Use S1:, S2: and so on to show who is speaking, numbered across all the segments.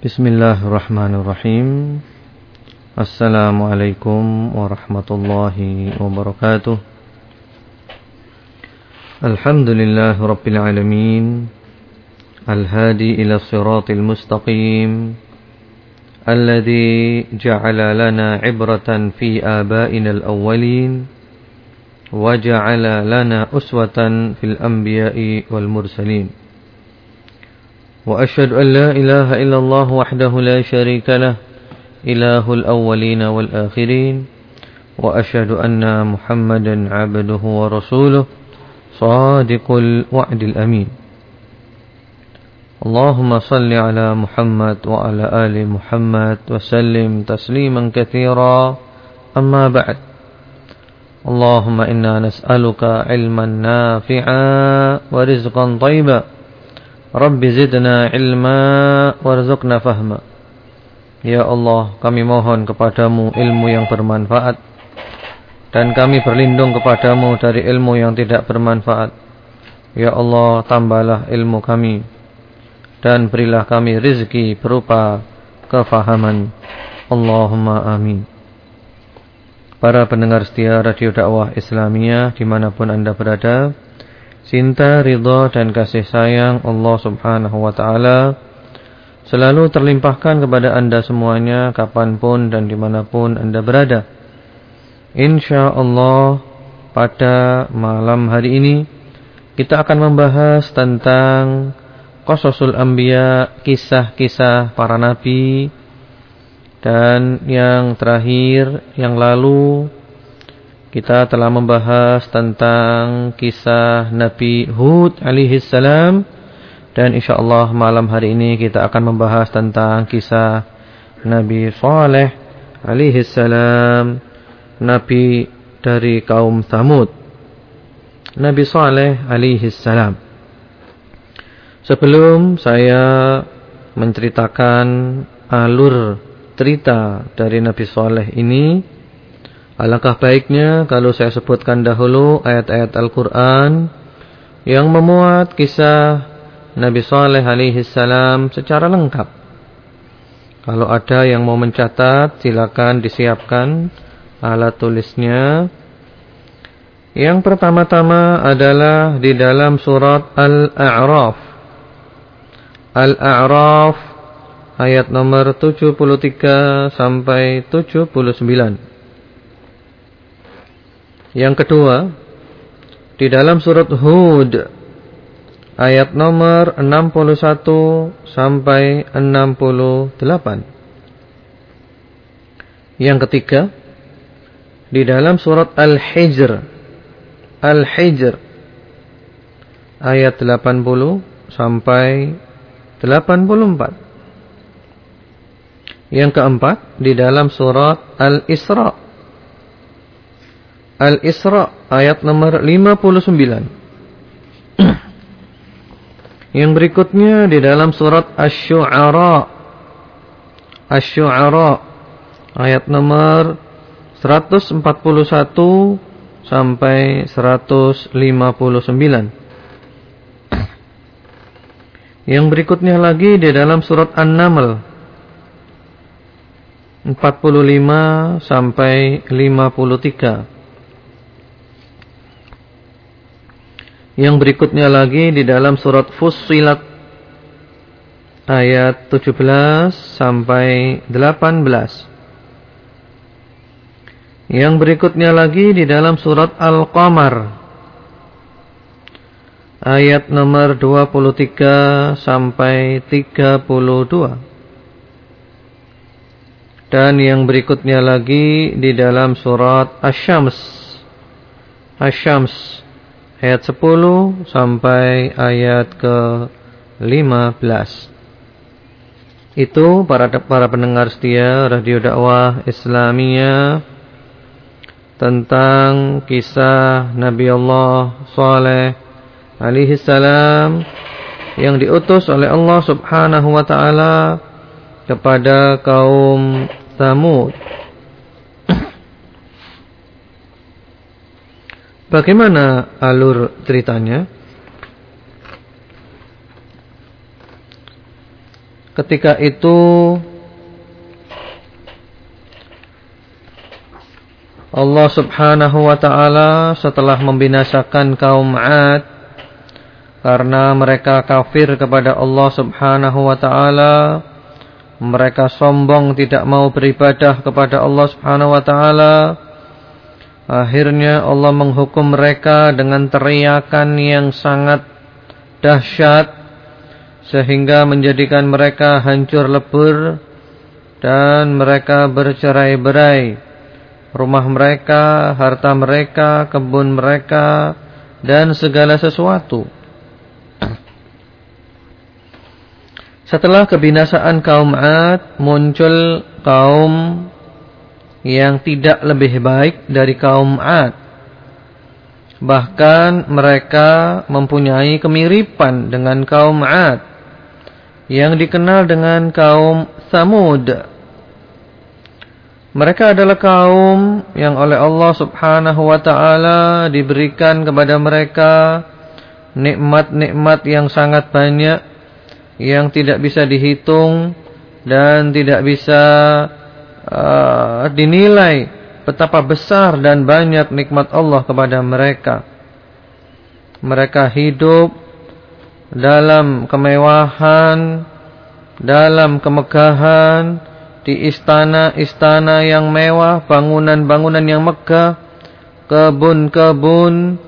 S1: بسم الله الرحمن الرحيم السلام عليكم ورحمة الله وبركاته الحمد لله رب العالمين الهادي إلى الصراط المستقيم الذي جعل لنا عبرة في آبائنا الأولين وجعل لنا أسوة في الأنبياء والمرسلين وأشهد أن لا إله إلا الله وحده لا شريك له إله الأولين والآخرين وأشهد أن محمدا عبده ورسوله صادق الوعد الأمين. اللهم صل على محمد وعلى آل محمد وسلم تسليما كثيرا. أما بعد اللهم إنا نسألك علما نافعا ورزقا طيبا. Rabbi zidna ilma warzuqna fahma. Ya Allah, kami mohon kepadamu ilmu yang bermanfaat. Dan kami berlindung kepadamu dari ilmu yang tidak bermanfaat. Ya Allah, tambahlah ilmu kami. Dan berilah kami rizki berupa kefahaman. Allahumma amin. Para pendengar setia Radio Dakwah Islamiyah di mana pun anda berada. Cinta, ridha dan kasih sayang Allah subhanahu wa ta'ala Selalu terlimpahkan kepada anda semuanya Kapan pun dan di mana pun anda berada. Insya Allah pada malam hari ini Kita akan membahas tentang Qasasul Anbiya Kisah-kisah para nabi Dan yang terakhir Yang lalu kita telah membahas tentang kisah Nabi Hud alaihi salam dan insyaallah malam hari ini kita akan membahas tentang kisah Nabi Saleh alaihi salam nabi dari kaum Thamud. Nabi Saleh alaihi salam. Sebelum saya menceritakan alur cerita dari Nabi Saleh ini Alangkah baiknya kalau saya sebutkan dahulu ayat-ayat Al-Quran yang memuat kisah Nabi Saleh alaihi salam secara lengkap. Kalau ada yang mau mencatat, silakan disiapkan alat tulisnya. Yang pertama-tama adalah di dalam surat Al-A'raf. Al-A'raf ayat nomor 73 sampai 79. Yang kedua, di dalam surat Hud ayat nomor 61 sampai 68. Yang ketiga, di dalam surat Al-Hijr Al-Hijr ayat 80 sampai 84. Yang keempat, di dalam surat Al-Isra Al-Isra ayat nomor 59. Yang berikutnya di dalam surat Asy-Syu'ara. Asy-Syu'ara ayat nomor 141 sampai 159. Yang berikutnya lagi di dalam surat An-Naml 45 sampai 53. Yang berikutnya lagi di dalam surat Fussilat ayat 17 sampai 18. Yang berikutnya lagi di dalam surat Al-Qamar ayat nomor 23 sampai 32. Dan yang berikutnya lagi di dalam surat Asy-Syams. Asy-Syams ayat 10 sampai ayat ke-15. Itu para para pendengar setia Radio Dakwah Islamiyah tentang kisah Nabi Allah Saleh alaihi salam yang diutus oleh Allah Subhanahu wa taala kepada kaum Tsamud. Bagaimana alur ceritanya? Ketika itu Allah subhanahu wa ta'ala setelah membinasakan kaum 'ad karena mereka kafir kepada Allah subhanahu wa ta'ala mereka sombong tidak mau beribadah kepada Allah Subhanahu wa taala. Akhirnya Allah menghukum mereka dengan teriakan yang sangat dahsyat sehingga menjadikan mereka hancur lebur dan mereka bercerai-berai. Rumah mereka, harta mereka, kebun mereka dan segala sesuatu Setelah kebinasaan kaum Ad, muncul kaum yang tidak lebih baik dari kaum Ad. Bahkan mereka mempunyai kemiripan dengan kaum Ad yang dikenal dengan kaum Samud. Mereka adalah kaum yang oleh Allah Subhanahu wa taala diberikan kepada mereka nikmat-nikmat yang sangat banyak yang tidak bisa dihitung dan tidak bisa uh, dinilai betapa besar dan banyak nikmat Allah kepada mereka. Mereka hidup dalam kemewahan, dalam kemegahan, di istana-istana yang mewah, bangunan-bangunan yang megah, kebun-kebun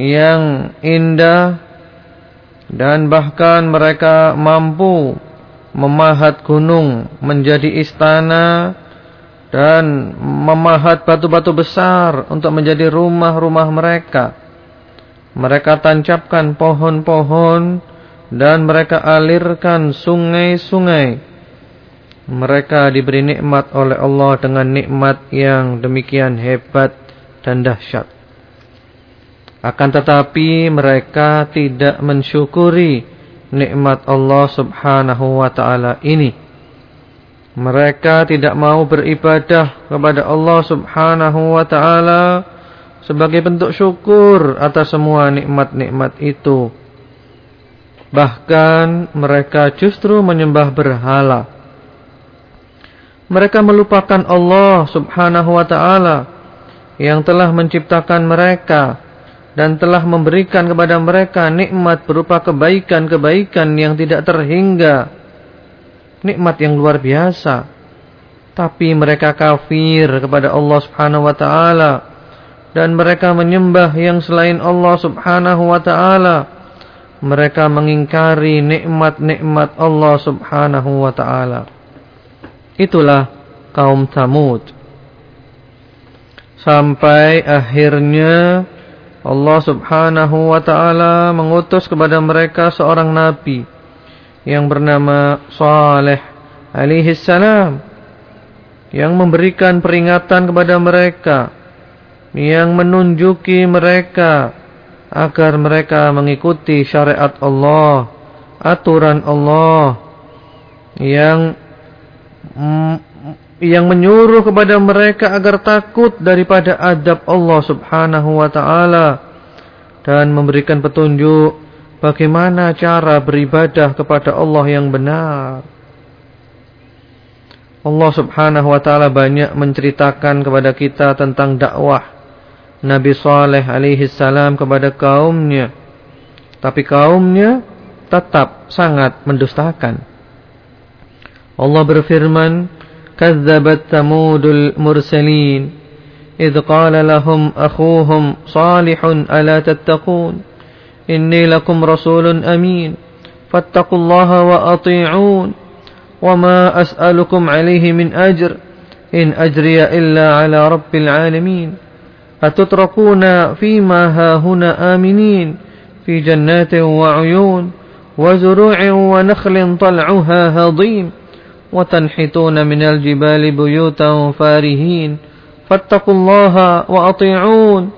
S1: yang indah, dan bahkan mereka mampu memahat gunung menjadi istana dan memahat batu-batu besar untuk menjadi rumah-rumah mereka. Mereka tancapkan pohon-pohon dan mereka alirkan sungai-sungai. Mereka diberi nikmat oleh Allah dengan nikmat yang demikian hebat dan dahsyat. Akan tetapi mereka tidak mensyukuri nikmat Allah subhanahu wa ta'ala ini. Mereka tidak mau beribadah kepada Allah subhanahu wa ta'ala sebagai bentuk syukur atas semua nikmat-nikmat itu. Bahkan mereka justru menyembah berhala. Mereka melupakan Allah subhanahu wa ta'ala yang telah menciptakan mereka dan telah memberikan kepada mereka nikmat berupa kebaikan-kebaikan yang tidak terhingga. Nikmat yang luar biasa. Tapi mereka kafir kepada Allah Subhanahu wa taala dan mereka menyembah yang selain Allah Subhanahu wa taala. Mereka mengingkari nikmat-nikmat Allah Subhanahu wa taala. Itulah kaum Samud. Sampai akhirnya Allah subhanahu wa ta'ala mengutus kepada mereka seorang nabi yang bernama Saleh alaihi salam yang memberikan peringatan kepada mereka yang menunjuki mereka agar mereka mengikuti syariat Allah aturan Allah yang yang menyuruh kepada mereka agar takut daripada adab Allah subhanahu wa ta'ala dan memberikan petunjuk Bagaimana cara beribadah kepada Allah yang benar? Allah subhanahu wa ta'ala banyak menceritakan kepada kita tentang dakwah Nabi Saleh alaihi salam kepada kaumnya. Tapi kaumnya tetap sangat mendustakan. Allah berfirman, "Kazzabat Tsamudul mursalin, idz qala lahum akhuhum Salihun ala tattaqun?" إني لكم رسول أمين. فاتقوا الله وأطيعون. وما أسألكم عليه من أجر. إن أجري إلا على رب العالمين. أتتركون فيما هاهنا آمنين. في جنات وعيون وزروع ونخل طلعها هضيم. وتنحتون من الجبال بيوتا فارهين. فاتقوا الله وأطيعون.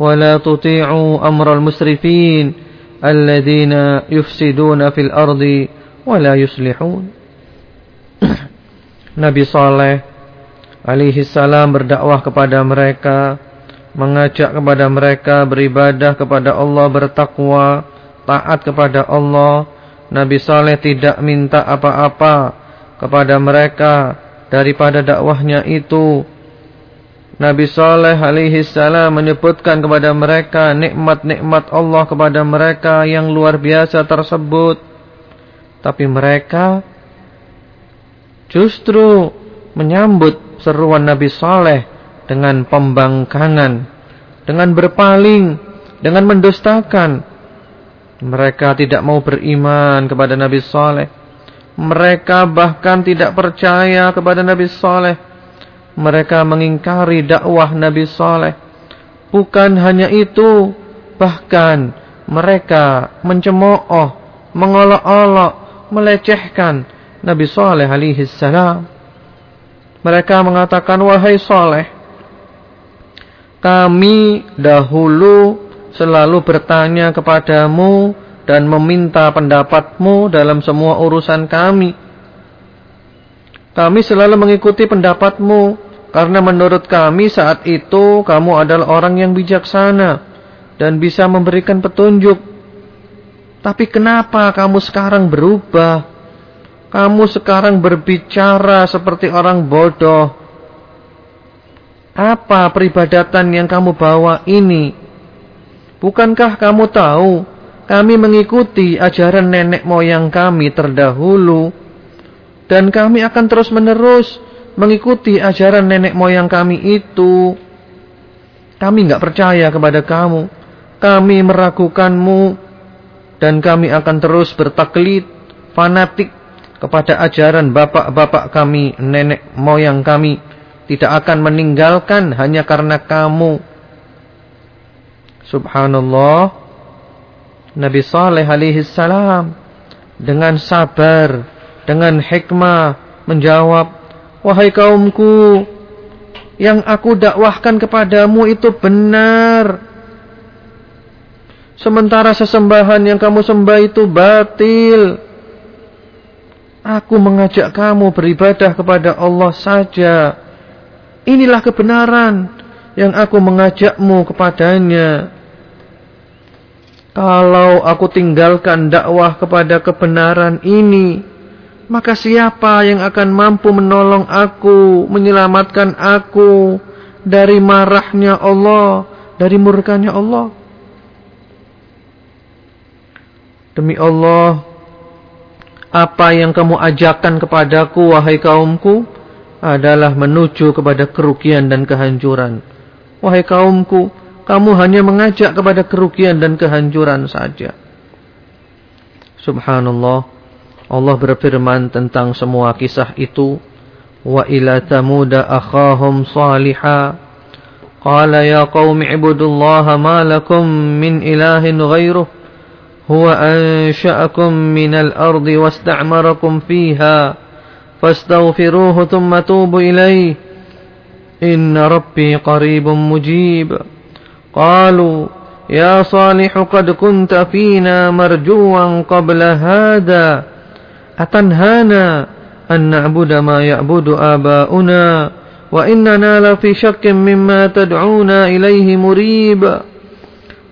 S1: ولا تطيعوا أمر المسرفين الذين يفسدون في الأرض ولا يصلحون Nabi Saleh alaihi salam berdakwah kepada mereka, mengajak kepada mereka beribadah kepada Allah, bertakwa, taat kepada Allah Nabi Saleh tidak minta apa-apa kepada mereka daripada dakwahnya itu. Nabi Saleh alaihi salam menyebutkan kepada mereka nikmat-nikmat Allah kepada mereka yang luar biasa tersebut. Tapi mereka justru menyambut seruan Nabi Saleh dengan pembangkangan, dengan berpaling, dengan mendustakan. Mereka tidak mau beriman kepada Nabi Saleh. Mereka bahkan tidak percaya kepada Nabi Saleh. Mereka mengingkari dakwah Nabi Saleh. Bukan hanya itu, bahkan mereka mencemooh, mengolok-olok, melecehkan Nabi Saleh alaihi salam. Mereka mengatakan, Wahai Saleh, kami dahulu selalu bertanya kepadamu dan meminta pendapatmu dalam semua urusan kami. Kami selalu mengikuti pendapatmu karena menurut kami saat itu kamu adalah orang yang bijaksana dan bisa memberikan petunjuk. Tapi kenapa kamu sekarang berubah? Kamu sekarang berbicara seperti orang bodoh. Apa peribadatan yang kamu bawa ini? Bukankah kamu tahu kami mengikuti ajaran nenek moyang kami terdahulu dan kami akan terus-menerus mengikuti ajaran nenek moyang kami itu. Kami nggak percaya kepada kamu. Kami meragukanmu dan kami akan terus bertaklid, fanatik kepada ajaran bapak-bapak kami, nenek moyang kami, tidak akan meninggalkan hanya karena kamu. Subhanallah, Nabi Saleh alaihi salam dengan sabar, dengan hikmah menjawab, "Wahai kaumku, yang aku dakwahkan kepadamu itu benar. Sementara sesembahan yang kamu sembah itu batil." Aku mengajak kamu beribadah kepada Allah saja. Inilah kebenaran yang aku mengajakmu kepadanya. Kalau aku tinggalkan dakwah kepada kebenaran ini, maka siapa yang akan mampu menolong aku, menyelamatkan aku dari marahnya Allah, dari murkanya Allah? Demi Allah, apa yang kamu ajarkan kepadaku, wahai kaumku, adalah menuju kepada kerugian dan kehancuran. Wahai kaumku, kamu hanya mengajak kepada kerugian dan kehancuran saja. Subhanallah, Allah berfirman tentang semua kisah itu. Wa ila tamuda akhahum salihah. Qala ya qaumi ibudullaha ma lakum min ilahin ghairuh. هو أنشأكم من الأرض واستعمركم فيها فاستغفروه ثم توبوا إليه إن ربي قريب مجيب قالوا يا صالح قد كنت فينا مرجوا قبل هذا atanhana an na'budu ma ya'budu aba'una wa innana la fi shakkin mimma tad'una ilayhi murib.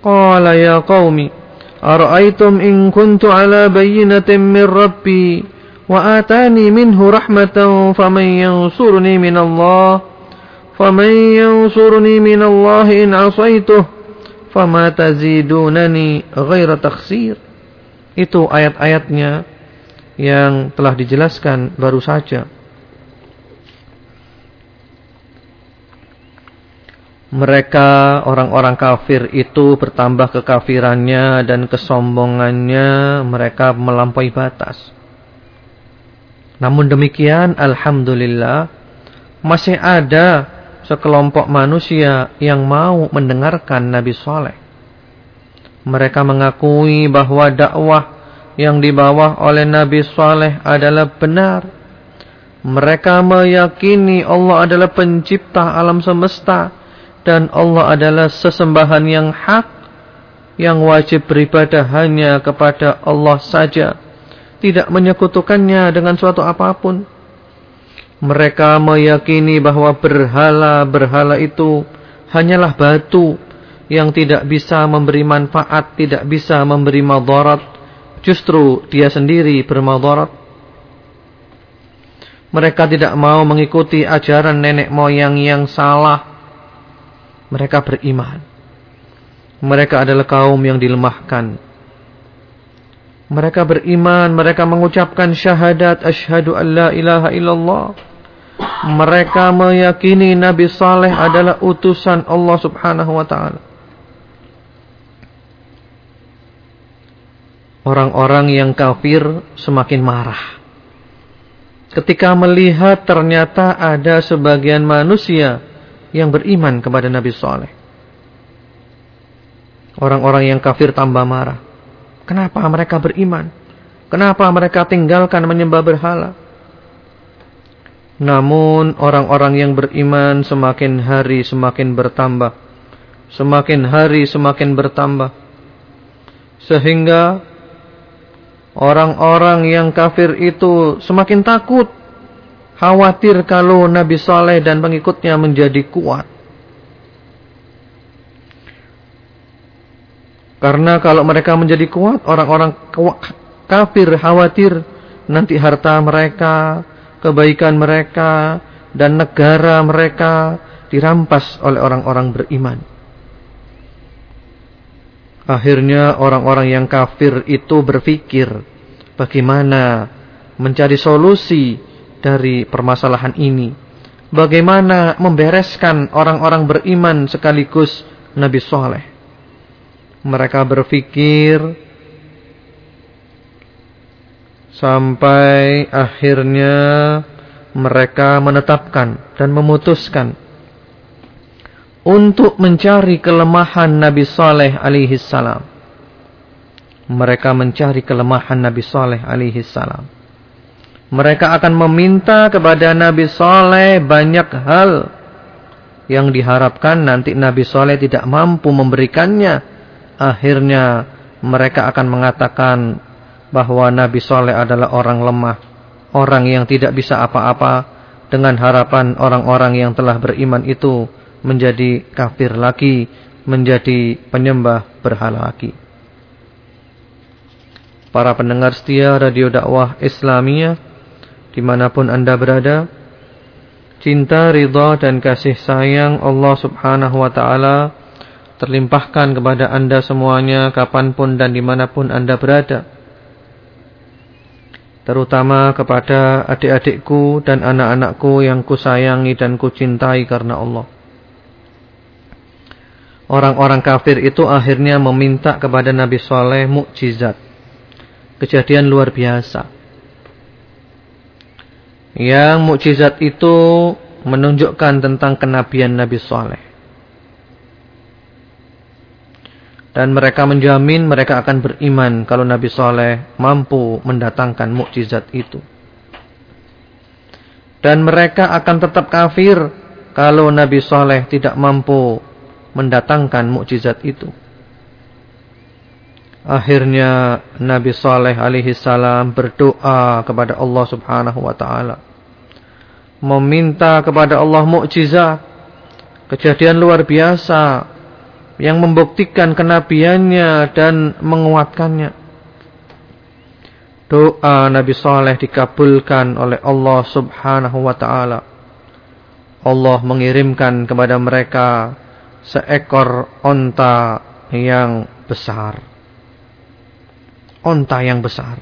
S1: Qala ya qaumi ara'aytum in kuntu ala bayyinatin min rabbi wa atani minhu rahmatan faman yansuruni min Allah faman yansuruni min Allah in 'asaytuhu fama tazidunani ghaira takhsir. Itu ayat-ayatnya yang telah dijelaskan baru saja mereka orang-orang kafir itu bertambah kekafirannya dan kesombongannya mereka melampaui batas. Namun demikian Alhamdulillah masih ada sekelompok manusia yang mau mendengarkan Nabi Soleh. Mereka mengakui bahwa dakwah yang dibawa oleh Nabi Soleh adalah benar. Mereka meyakini Allah adalah pencipta alam semesta dan Allah adalah sesembahan yang hak yang wajib beribadah hanya kepada Allah saja tidak menyekutukannya dengan suatu apa pun mereka meyakini bahwa berhala-berhala itu hanyalah batu yang tidak bisa memberi manfaat tidak bisa memberi madarat justru dia sendiri bermadarat. Mereka tidak mau mengikuti ajaran nenek moyang yang salah. Mereka beriman. Mereka adalah kaum yang dilemahkan. Mereka beriman, mereka mengucapkan syahadat asyhadu an la ilaha illallah. Mereka meyakini Nabi Saleh adalah utusan Allah Subhanahu wa taala. Orang-orang yang kafir semakin marah ketika melihat ternyata ada sebagian manusia yang beriman kepada Nabi Saleh. Orang-orang yang kafir tambah marah. Kenapa mereka beriman? Kenapa mereka tinggalkan menyembah berhala? Namun orang-orang yang beriman semakin hari semakin bertambah. Semakin hari semakin bertambah. Sehingga Orang-orang yang kafir itu semakin takut. Khawatir kalau Nabi Saleh dan pengikutnya menjadi kuat. Karena kalau mereka menjadi kuat, orang-orang kafir khawatir nanti harta mereka, kebaikan mereka, dan negara mereka dirampas oleh orang-orang beriman. Akhirnya orang-orang yang kafir itu berpikir bagaimana mencari solusi dari permasalahan ini. Bagaimana membereskan orang-orang beriman sekaligus Nabi Soleh. Mereka berpikir sampai akhirnya mereka menetapkan dan memutuskan untuk mencari kelemahan Nabi Saleh alaihi salam. Mereka mencari kelemahan Nabi Saleh alaihi salam. Mereka akan meminta kepada Nabi Saleh banyak hal yang diharapkan nanti Nabi Saleh tidak mampu memberikannya. Akhirnya mereka akan mengatakan bahwa Nabi Saleh adalah orang lemah, orang yang tidak bisa apa-apa dengan harapan orang-orang yang telah beriman itu menjadi kafir lagi, menjadi penyembah berhala lagi. Para pendengar setia radio dakwah Islamiyah, di mana pun anda berada, cinta, ridha dan kasih sayang Allah subhanahu wa ta'ala terlimpahkan kepada anda semuanya kapan pun dan di mana pun anda berada. Terutama kepada adik-adikku dan anak-anakku yang kusayangi dan kucintai karena Allah. Orang-orang kafir itu akhirnya meminta kepada Nabi Saleh mukjizat. Kejadian luar biasa. Yang mukjizat itu menunjukkan tentang kenabian Nabi Saleh. Dan mereka menjamin mereka akan beriman kalau Nabi Saleh mampu mendatangkan mukjizat itu. Dan mereka akan tetap kafir kalau Nabi Saleh tidak mampu mendatangkan mukjizat itu. Akhirnya Nabi Saleh alaihi salam berdoa kepada Allah Subhanahu wa taala. Meminta kepada Allah mukjizat, kejadian luar biasa yang membuktikan kenabiannya dan menguatkannya. Doa Nabi Saleh dikabulkan oleh Allah Subhanahu wa taala. Allah mengirimkan kepada mereka seekor onta yang besar. Onta yang besar.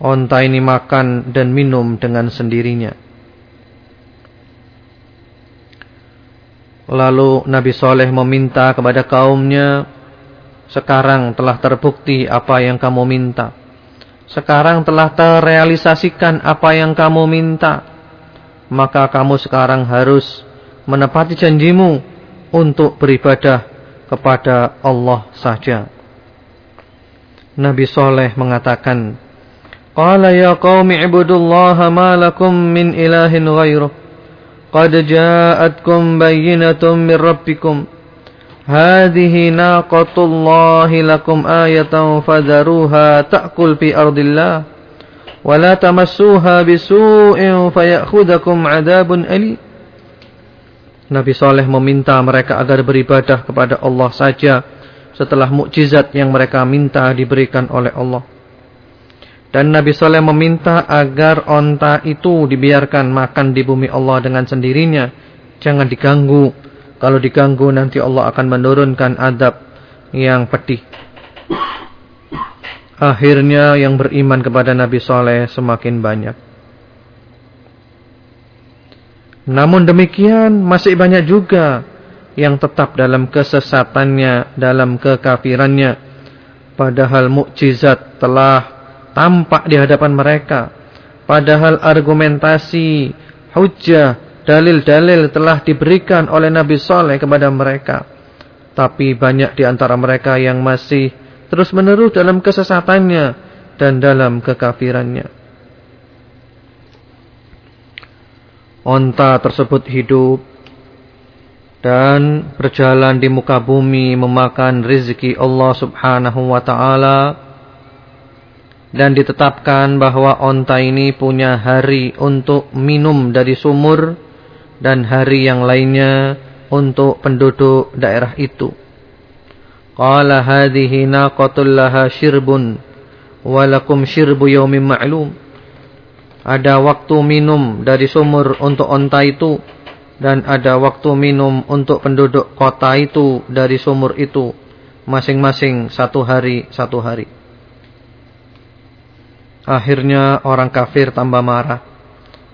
S1: Onta ini makan dan minum dengan sendirinya. Lalu Nabi Soleh meminta kepada kaumnya, sekarang telah terbukti apa yang kamu minta. Sekarang telah terrealisasikan apa yang kamu minta. Maka kamu sekarang harus menepati janjimu untuk beribadah kepada Allah saja. Nabi Soleh mengatakan, Qala ya qawmi ibudullaha ma lakum min ilahin ghairuh. Qad ja'atkum bayyinatum min rabbikum. Hadihi naqatullahi lakum ayatan fadharuha ta'kul fi ardillah. Wa la tamassuha bisu'in fayakhudhakum adabun alim. Nabi Saleh meminta mereka agar beribadah kepada Allah saja setelah mukjizat yang mereka minta diberikan oleh Allah. Dan Nabi Saleh meminta agar onta itu dibiarkan makan di bumi Allah dengan sendirinya. Jangan diganggu. Kalau diganggu nanti Allah akan menurunkan adab yang pedih. Akhirnya yang beriman kepada Nabi Saleh semakin banyak. Namun demikian masih banyak juga yang tetap dalam kesesatannya, dalam kekafirannya. Padahal mukjizat telah tampak di hadapan mereka. Padahal argumentasi, hujah, dalil-dalil telah diberikan oleh Nabi Saleh kepada mereka. Tapi banyak di antara mereka yang masih terus menerus dalam kesesatannya dan dalam kekafirannya. Onta tersebut hidup dan berjalan di muka bumi memakan rizki Allah subhanahu wa ta'ala dan ditetapkan bahwa onta ini punya hari untuk minum dari sumur dan hari yang lainnya untuk penduduk daerah itu. Qala hadhihi naqatul laha shirbun walakum shirbu yawmin ma'lum. Ada waktu minum dari sumur untuk onta itu dan ada waktu minum untuk penduduk kota itu dari sumur itu masing-masing satu hari satu hari. Akhirnya orang kafir tambah marah.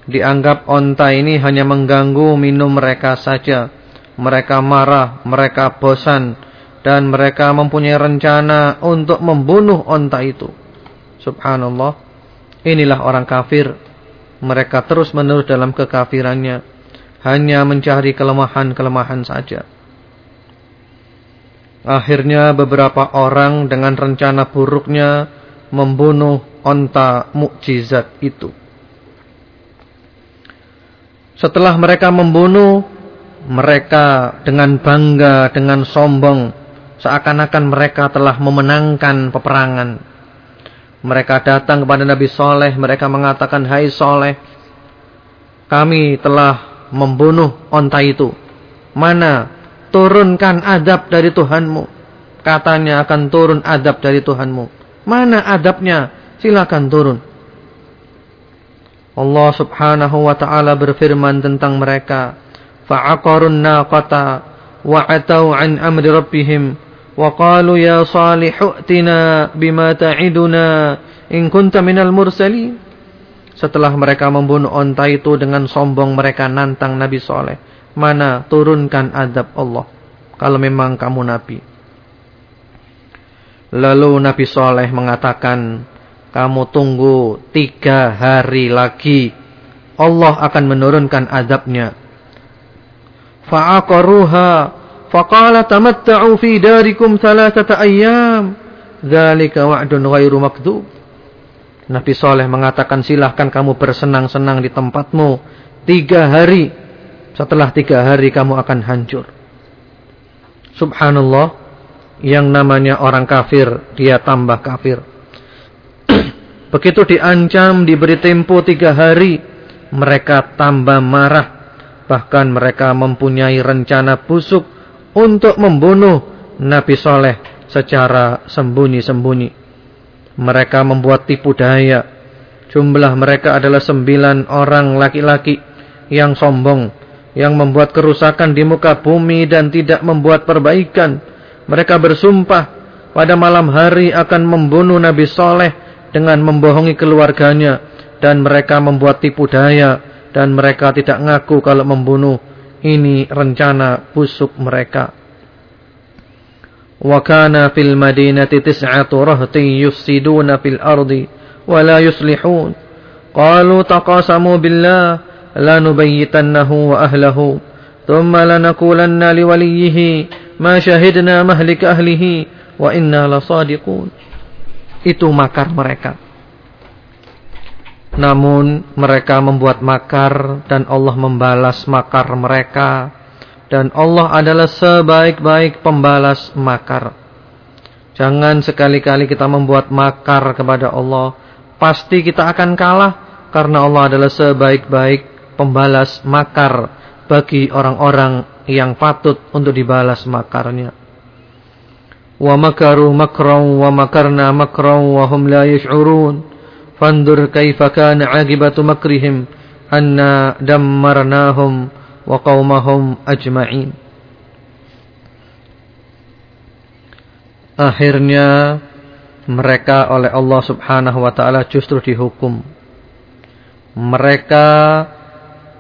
S1: Dianggap onta ini hanya mengganggu minum mereka saja. Mereka marah, mereka bosan. Dan mereka mempunyai rencana untuk membunuh onta itu. Subhanallah. Inilah orang kafir. Mereka terus menerus dalam kekafirannya. Hanya mencari kelemahan-kelemahan saja. Akhirnya beberapa orang dengan rencana buruknya membunuh onta mukjizat itu. Setelah mereka membunuh, mereka dengan bangga, dengan sombong, seakan-akan mereka telah memenangkan peperangan. Mereka datang kepada Nabi Soleh, mereka mengatakan, Hai Soleh, kami telah membunuh onta itu. Mana? Turunkan adab dari Tuhanmu. Katanya akan turun adab dari Tuhanmu. Mana adabnya? silakan turun. Allah Subhanahu wa taala berfirman tentang mereka, fa'aqarun naqata wa atau an amri rabbihim qalu ya salih utina bima ta'iduna in kunta minal mursalin. Setelah mereka membunuh onta itu dengan sombong mereka nantang Nabi Saleh, mana turunkan adab Allah kalau memang kamu nabi. Lalu Nabi Saleh mengatakan, kamu tunggu tiga hari lagi. Allah akan menurunkan adabnya. Fa'aqaruha. Faqala tamatta'u fi darikum thalathata ayyam. Zalika wa'dun ghairu makdub. Nabi Saleh mengatakan silahkan kamu bersenang-senang di tempatmu. Tiga hari. Setelah tiga hari kamu akan hancur. Subhanallah. Yang namanya orang kafir. Dia tambah kafir. Begitu diancam, diberi tempo tiga hari, mereka tambah marah. Bahkan mereka mempunyai rencana busuk untuk membunuh Nabi Soleh secara sembunyi-sembunyi. Mereka membuat tipu daya. Jumlah mereka adalah sembilan orang laki-laki yang sombong. Yang membuat kerusakan di muka bumi dan tidak membuat perbaikan. Mereka bersumpah pada malam hari akan membunuh Nabi Soleh dengan membohongi keluarganya dan mereka membuat tipu daya dan mereka tidak ngaku kalau membunuh. Ini rencana busuk mereka. Wa kana fil madinati tis'atu rahtin yufsiduna fil ardi wa la yuslihun. Qalu taqasamu billah lanubayyitannahu wa ahlahu thumma lanakulanna liwaliyhi ma shahidna mahlika ahlihi wa inna lasadiqun. Itu makar mereka. Namun mereka membuat makar dan Allah membalas makar mereka dan Allah adalah sebaik-baik pembalas makar. Jangan sekali-kali kita membuat makar kepada Allah, pasti kita akan kalah karena Allah adalah sebaik-baik pembalas makar bagi orang-orang yang patut untuk dibalas makarnya. Wa makaru makran wa makarna makran wa la yishurun fandur kaifa kana agibatu makrihim anna dammarnahum wa qaumahum ajma'in Akhirnya mereka oleh Allah Subhanahu wa taala justru dihukum. Mereka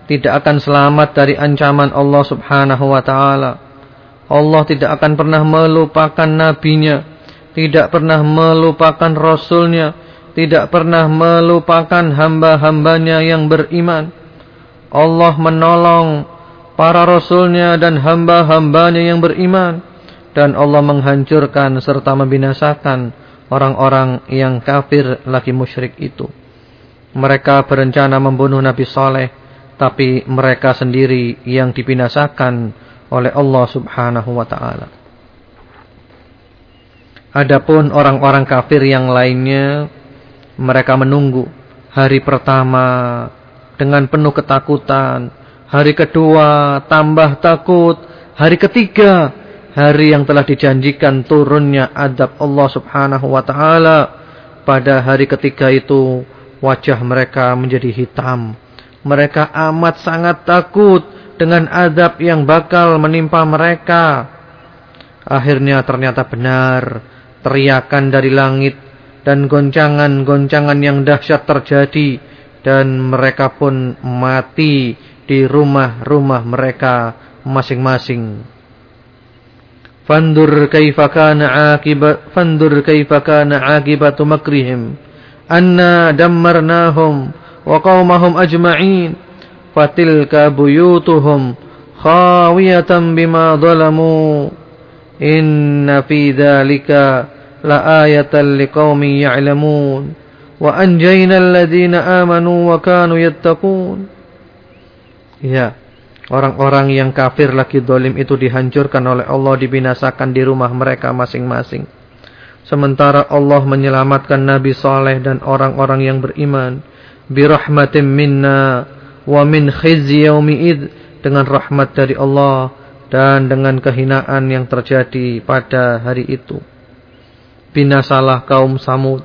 S1: tidak akan selamat dari ancaman Allah Subhanahu wa taala. Allah tidak akan pernah melupakan nabinya, tidak pernah melupakan rasulnya tidak pernah melupakan hamba-hambanya yang beriman. Allah menolong para rasulnya dan hamba-hambanya yang beriman dan Allah menghancurkan serta membinasakan orang-orang yang kafir lagi musyrik itu. Mereka berencana membunuh Nabi Saleh, tapi mereka sendiri yang dibinasakan oleh Allah Subhanahu wa taala. Adapun orang-orang kafir yang lainnya, mereka menunggu hari pertama dengan penuh ketakutan, hari kedua tambah takut, hari ketiga hari yang telah dijanjikan turunnya adab Allah subhanahu wa ta'ala. Pada hari ketiga itu wajah mereka menjadi hitam. Mereka amat sangat takut dengan adab yang bakal menimpa mereka. Akhirnya ternyata benar. Teriakan dari langit dan goncangan-goncangan yang dahsyat terjadi dan mereka pun mati di rumah-rumah mereka masing-masing. Fandur kaifa kana akibat fandur kaifa kana akibatu makrihim anna dammarnahum wa qaumahum ajma'in fatilka buyutuhum khawiyatan bima zalamu inna fi dhalika لآية لقوم يعلمون وأنجينا الذين آمنوا وكانوا يتقون Ya Orang-orang yang kafir lagi dolim itu dihancurkan oleh Allah dibinasakan di rumah mereka masing-masing. Sementara Allah menyelamatkan Nabi Saleh dan orang-orang yang beriman. Birahmatim minna wa min khizyi id dengan rahmat dari Allah dan dengan kehinaan yang terjadi pada hari itu. Binasalah kaum Samud,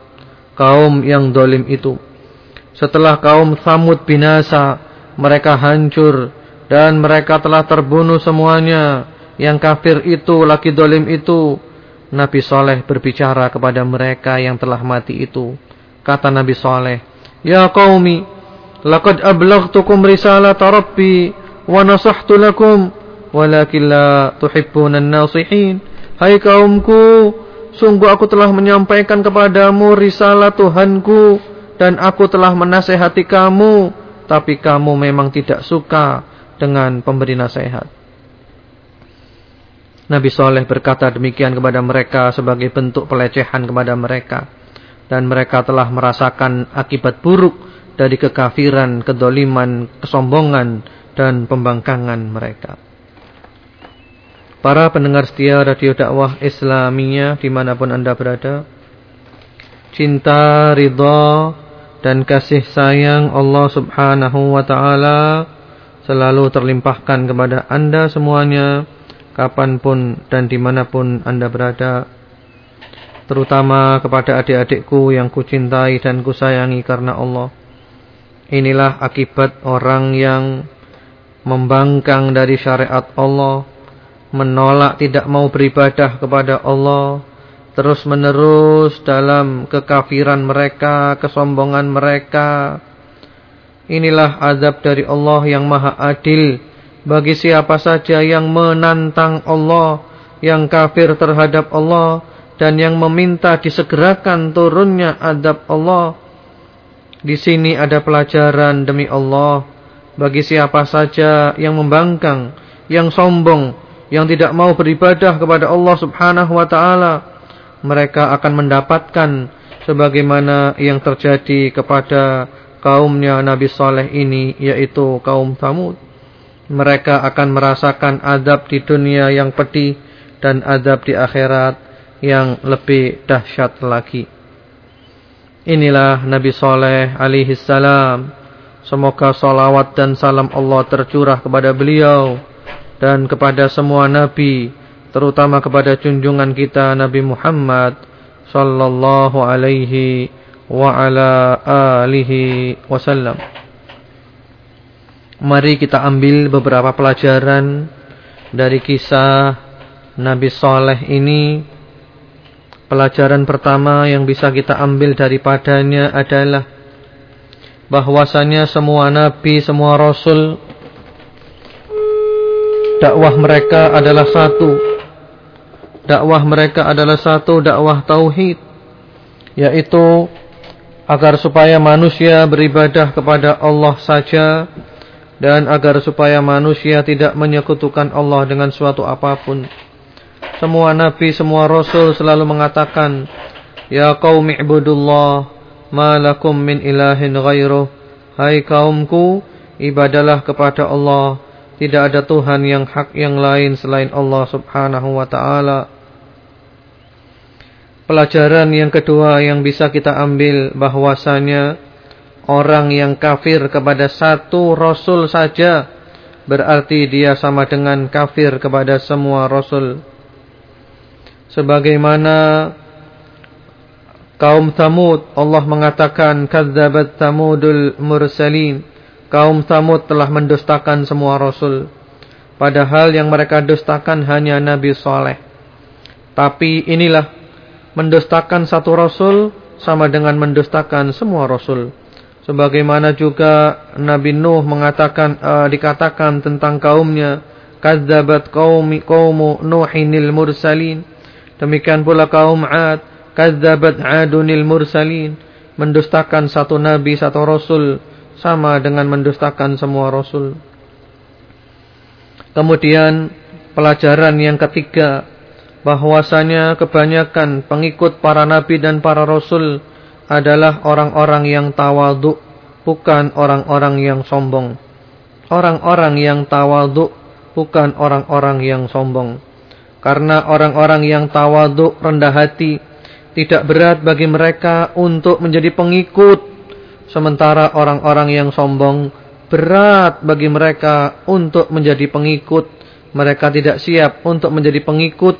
S1: kaum yang dolim itu. Setelah kaum Samud binasa, mereka hancur dan mereka telah terbunuh semuanya. Yang kafir itu, laki dolim itu. Nabi Soleh berbicara kepada mereka yang telah mati itu. Kata Nabi Soleh, Ya qaumi, laqad ablaghtukum risalata rabbi wa nasahtu lakum, walakin la tuhibbunan nasihin. Hai kaumku, sungguh aku telah menyampaikan kepadamu risalah Tuhanku dan aku telah menasehati kamu, tapi kamu memang tidak suka dengan pemberi nasihat. Nabi Soleh berkata demikian kepada mereka sebagai bentuk pelecehan kepada mereka. Dan mereka telah merasakan akibat buruk dari kekafiran, kedoliman, kesombongan, dan pembangkangan mereka. Para pendengar setia radio dakwah Islamiyah di mana pun anda berada. Cinta, ridha, dan kasih sayang Allah subhanahu wa ta'ala selalu terlimpahkan kepada anda semuanya kapan pun dan di mana pun anda berada terutama kepada adik-adikku yang kucintai dan kusayangi karena Allah inilah akibat orang yang membangkang dari syariat Allah menolak tidak mau beribadah kepada Allah terus menerus dalam kekafiran mereka kesombongan mereka Inilah azab dari Allah yang maha adil bagi siapa saja yang menantang Allah, yang kafir terhadap Allah, dan yang meminta disegerakan turunnya azab Allah. Di sini ada pelajaran demi Allah bagi siapa saja yang membangkang, yang sombong, yang tidak mau beribadah kepada Allah Subhanahu wa taala. Mereka akan mendapatkan sebagaimana yang terjadi kepada kaumnya Nabi Saleh ini yaitu kaum Thamud. Mereka akan merasakan adab di dunia yang pedih dan adab di akhirat yang lebih dahsyat lagi. Inilah Nabi Saleh alaihi salam. Semoga salawat dan salam Allah tercurah kepada beliau dan kepada semua nabi terutama kepada junjungan kita Nabi Muhammad sallallahu alaihi wa ala alihi wasallam. Mari kita ambil beberapa pelajaran dari kisah Nabi Saleh ini. Pelajaran pertama yang bisa kita ambil daripadanya adalah bahwasanya semua nabi, semua rasul dakwah mereka adalah satu dakwah mereka adalah satu dakwah tauhid yaitu agar supaya manusia beribadah kepada Allah saja dan agar supaya manusia tidak menyekutukan Allah dengan suatu apa pun. Semua nabi, semua rasul selalu mengatakan, "Ya qaumi ibudullah, ma min ilahin ghairuh." Hai kaumku, ibadalah kepada Allah tidak ada Tuhan yang hak yang lain selain Allah subhanahu wa ta'ala. Pelajaran yang kedua yang bisa kita ambil bahwasanya orang yang kafir kepada satu Rasul saja berarti dia sama dengan kafir kepada semua Rasul. Sebagaimana kaum Thamud Allah mengatakan kadzabat Thamudul mursalin kaum Samud telah mendustakan semua rasul. Padahal yang mereka dustakan hanya Nabi Saleh. Tapi inilah mendustakan satu rasul sama dengan mendustakan semua rasul. Sebagaimana juga Nabi Nuh mengatakan uh, dikatakan tentang kaumnya kadzabat qaumi qaumu Nuhinil mursalin. Demikian pula kaum 'Ad kadzabat 'adunil mursalin mendustakan satu nabi satu rasul sama dengan mendustakan semua rasul. Kemudian pelajaran yang ketiga bahwasanya kebanyakan pengikut para nabi dan para rasul adalah orang-orang yang tawadhu, bukan orang-orang yang sombong. Orang-orang yang tawadhu bukan orang-orang yang sombong. Karena orang-orang yang tawadhu rendah hati tidak berat bagi mereka untuk menjadi pengikut Sementara orang-orang yang sombong berat bagi mereka untuk menjadi pengikut. Mereka tidak siap untuk menjadi pengikut.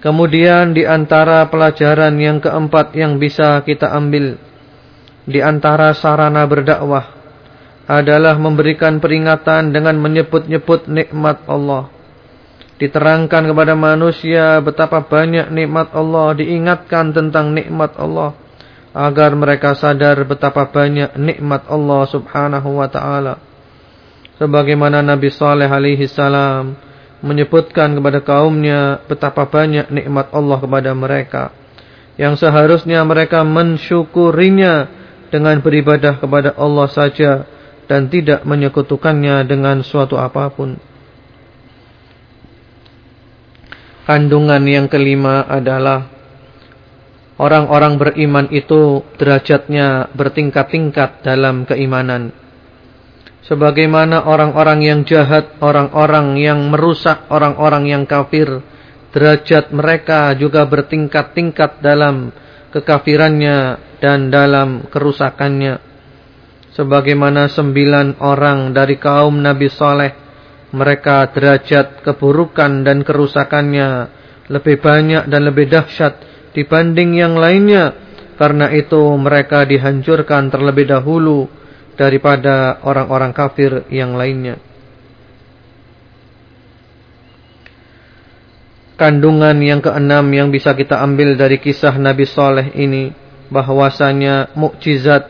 S1: Kemudian di antara pelajaran yang keempat yang bisa kita ambil. Di antara sarana berdakwah. Adalah memberikan peringatan dengan menyebut-nyebut nikmat Allah. Diterangkan kepada manusia betapa banyak nikmat Allah. Diingatkan tentang nikmat Allah agar mereka sadar betapa banyak nikmat Allah Subhanahu wa taala. Sebagaimana Nabi Saleh alaihi salam menyebutkan kepada kaumnya betapa banyak nikmat Allah kepada mereka yang seharusnya mereka mensyukurinya dengan beribadah kepada Allah saja dan tidak menyekutukannya dengan suatu apa pun. Kandungan yang kelima adalah Orang-orang beriman itu derajatnya bertingkat-tingkat dalam keimanan. Sebagaimana orang-orang yang jahat, orang-orang yang merusak, orang-orang yang kafir, derajat mereka juga bertingkat-tingkat dalam kekafirannya dan dalam kerusakannya. Sebagaimana sembilan orang dari kaum Nabi Saleh, mereka derajat keburukan dan kerusakannya lebih banyak dan lebih dahsyat dibanding yang lainnya. Karena itu mereka dihancurkan terlebih dahulu daripada orang-orang kafir yang lainnya. Kandungan yang keenam yang bisa kita ambil dari kisah Nabi Saleh ini bahwasanya mukjizat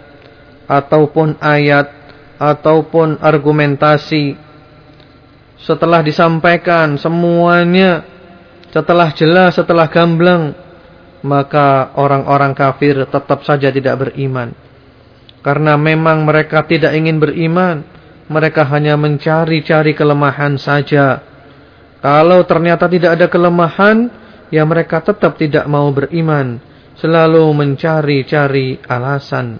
S1: ataupun ayat ataupun argumentasi setelah disampaikan semuanya setelah jelas setelah gamblang maka orang-orang kafir tetap saja tidak beriman. Karena memang mereka tidak ingin beriman, mereka hanya mencari-cari kelemahan saja. Kalau ternyata tidak ada kelemahan, ya mereka tetap tidak mau beriman, selalu mencari-cari alasan.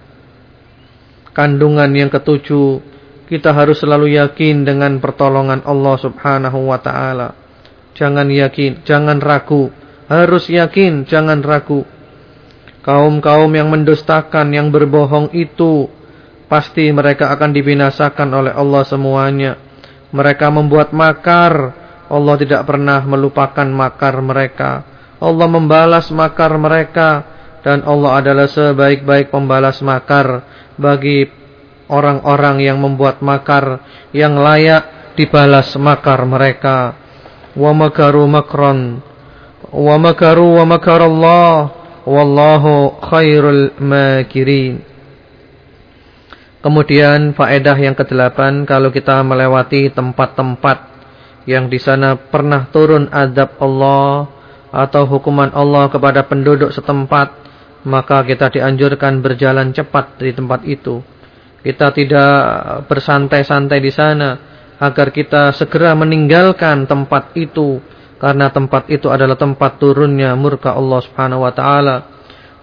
S1: Kandungan yang ketujuh, kita harus selalu yakin dengan pertolongan Allah Subhanahu wa taala. Jangan yakin, jangan ragu harus yakin, jangan ragu. Kaum-kaum yang mendustakan, yang berbohong itu, pasti mereka akan dibinasakan oleh Allah semuanya. Mereka membuat makar, Allah tidak pernah melupakan makar mereka. Allah membalas makar mereka dan Allah adalah sebaik-baik pembalas makar bagi orang-orang yang membuat makar yang layak dibalas makar mereka. Wa makaru makran makaru wa makarallah wallahu khairul makirin. Kemudian faedah yang kedelapan kalau kita melewati tempat-tempat yang di sana pernah turun azab Allah atau hukuman Allah kepada penduduk setempat, maka kita dianjurkan berjalan cepat di tempat itu. Kita tidak bersantai-santai di sana agar kita segera meninggalkan tempat itu karena tempat itu adalah tempat turunnya murka Allah Subhanahu wa taala.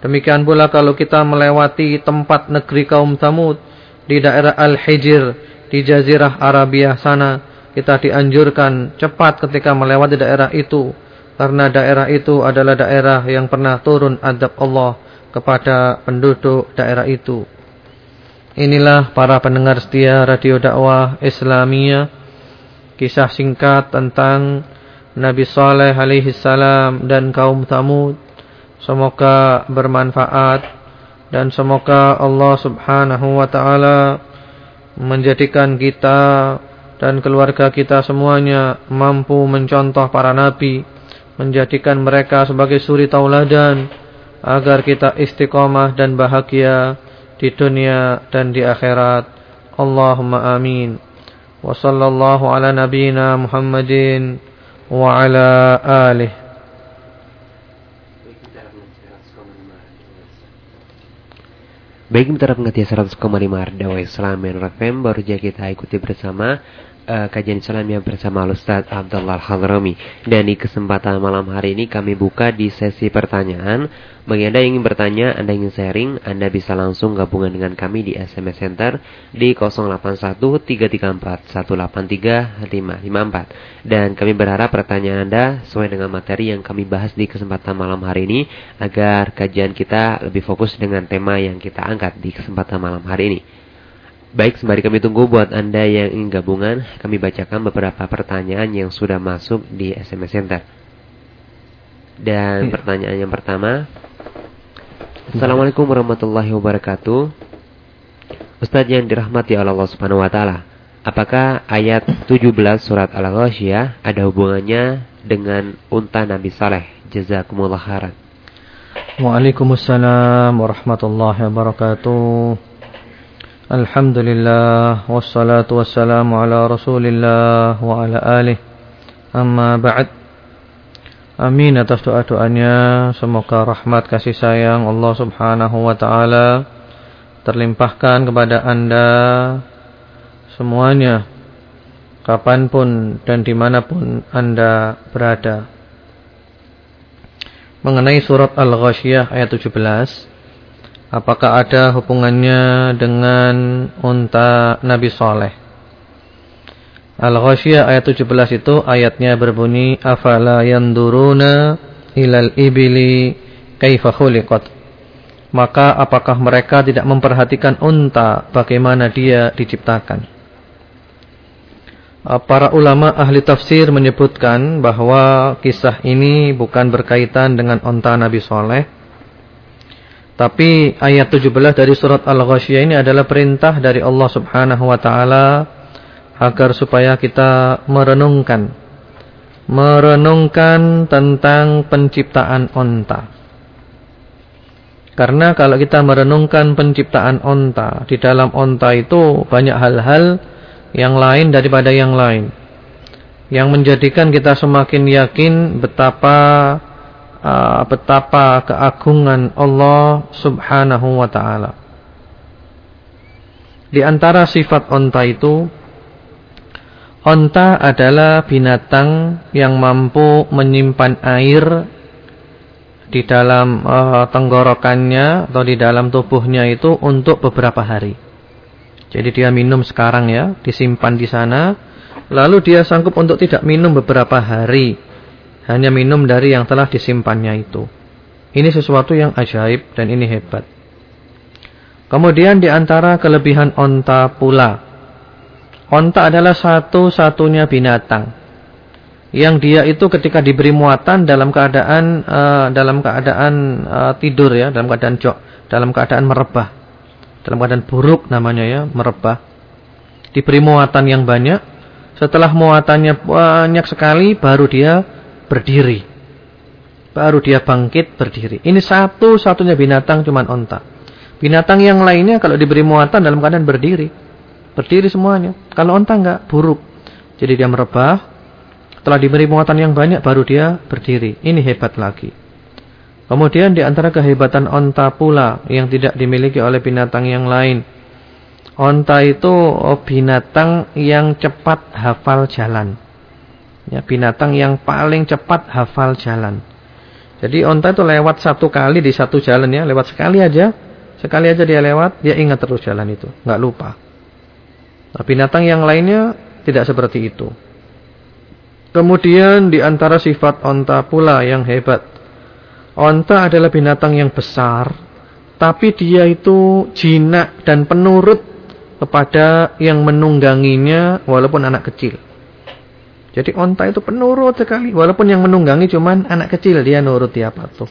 S1: Demikian pula kalau kita melewati tempat negeri kaum Thamud di daerah Al-Hijr di Jazirah Arabia sana kita dianjurkan cepat ketika melewati daerah itu karena daerah itu adalah daerah yang pernah turun adab Allah kepada penduduk daerah itu. Inilah para pendengar setia radio dakwah Islamia kisah singkat tentang Nabi Saleh alaihi salam dan kaum Thamud. Semoga bermanfaat dan semoga Allah subhanahu wa ta'ala menjadikan kita dan keluarga kita semuanya mampu mencontoh para nabi, menjadikan mereka sebagai suri tauladan agar kita istiqomah dan bahagia di dunia dan di akhirat. Allahumma amin. Wa sallallahu ala nabiyyina Muhammadin ala alihi
S2: Baik mitra pengertian 100,5 Dawai Islam yang FM baru saja kita ikuti bersama uh, kajian Islam yang bersama Ustaz Abdullah Hadrami. Dan di kesempatan malam hari ini kami buka di sesi pertanyaan. Bagi Anda yang ingin bertanya, Anda ingin sharing, Anda bisa langsung gabungan dengan kami di SMS Center di 081383183554. Dan kami berharap pertanyaan Anda sesuai dengan materi yang kami bahas di kesempatan malam hari ini agar kajian kita lebih fokus dengan tema yang kita angkat di kesempatan malam hari ini. Baik, sembari kami tunggu buat Anda yang ingin gabungan, kami bacakan beberapa pertanyaan yang sudah masuk di SMS Center. Dan ya. pertanyaan yang pertama, Assalamualaikum warahmatullahi wabarakatuh. Ustadz yang dirahmati Allah Subhanahu wa taala, apakah ayat 17 surat Al-Ghasyiyah ada hubungannya dengan unta Nabi Saleh? Jazakumullah khairan.
S1: Waalaikumsalam warahmatullahi wabarakatuh. Alhamdulillah Wassalatu wassalamu ala rasulillah Wa ala alih. Amma ba'd. Amin atas doa-doanya. Semoga rahmat kasih sayang Allah subhanahu wa ta'ala Terlimpahkan kepada anda Semuanya Kapan pun dan di mana pun anda berada. Mengenai surat Al-Ghashiyah ayat 17 Apakah ada hubungannya dengan unta Nabi Saleh? Al-Ghasyiyah ayat 17 itu ayatnya berbunyi afala yanduruna ilal ibili kaifa khuliqat. Maka apakah mereka tidak memperhatikan unta bagaimana dia diciptakan? Para ulama ahli tafsir menyebutkan bahwa kisah ini bukan berkaitan dengan unta Nabi Saleh tapi ayat 17 dari surat Al-Ghasyiyah ini adalah perintah dari Allah Subhanahu wa taala agar supaya kita merenungkan merenungkan tentang penciptaan onta. Karena kalau kita merenungkan penciptaan onta, di dalam onta itu banyak hal-hal yang lain daripada yang lain. Yang menjadikan kita semakin yakin betapa uh, betapa keagungan Allah Subhanahu wa taala. Di antara sifat onta itu onta adalah binatang yang mampu menyimpan air di dalam uh, tenggorokannya atau di dalam tubuhnya itu untuk beberapa hari. Jadi dia minum sekarang ya, disimpan di sana, lalu dia sanggup untuk tidak minum beberapa hari hanya minum dari yang telah disimpannya itu. Ini sesuatu yang ajaib dan ini hebat. Kemudian di antara kelebihan onta pula. Onta adalah satu-satunya binatang yang dia itu ketika diberi muatan dalam keadaan uh, dalam keadaan uh, tidur ya, dalam keadaan jok, dalam keadaan merebah. Dalam keadaan buruk namanya ya, merebah. Diberi muatan yang banyak, setelah muatannya banyak sekali baru dia berdiri. Baru dia bangkit berdiri. Ini satu-satunya binatang cuman onta. Binatang yang lainnya kalau diberi muatan dalam keadaan berdiri. Berdiri semuanya. Kalau onta enggak, buruk. Jadi dia merebah. Setelah diberi muatan yang banyak baru dia berdiri. Ini hebat lagi. Kemudian di antara kehebatan onta pula yang tidak dimiliki oleh binatang yang lain. Onta itu oh, binatang yang cepat hafal jalan. Ya, binatang yang paling cepat hafal jalan. Jadi onta itu lewat satu kali di satu jalan ya, lewat sekali aja, sekali aja dia lewat, dia ingat terus jalan itu, nggak lupa. Nah, binatang yang lainnya tidak seperti itu. Kemudian di antara sifat onta pula yang hebat. Onta adalah binatang yang besar, tapi dia itu jinak dan penurut kepada yang menungganginya walaupun anak kecil. Jadi onta itu penurut sekali. Walaupun yang menunggangi cuman anak kecil. Dia nurut dia patuh.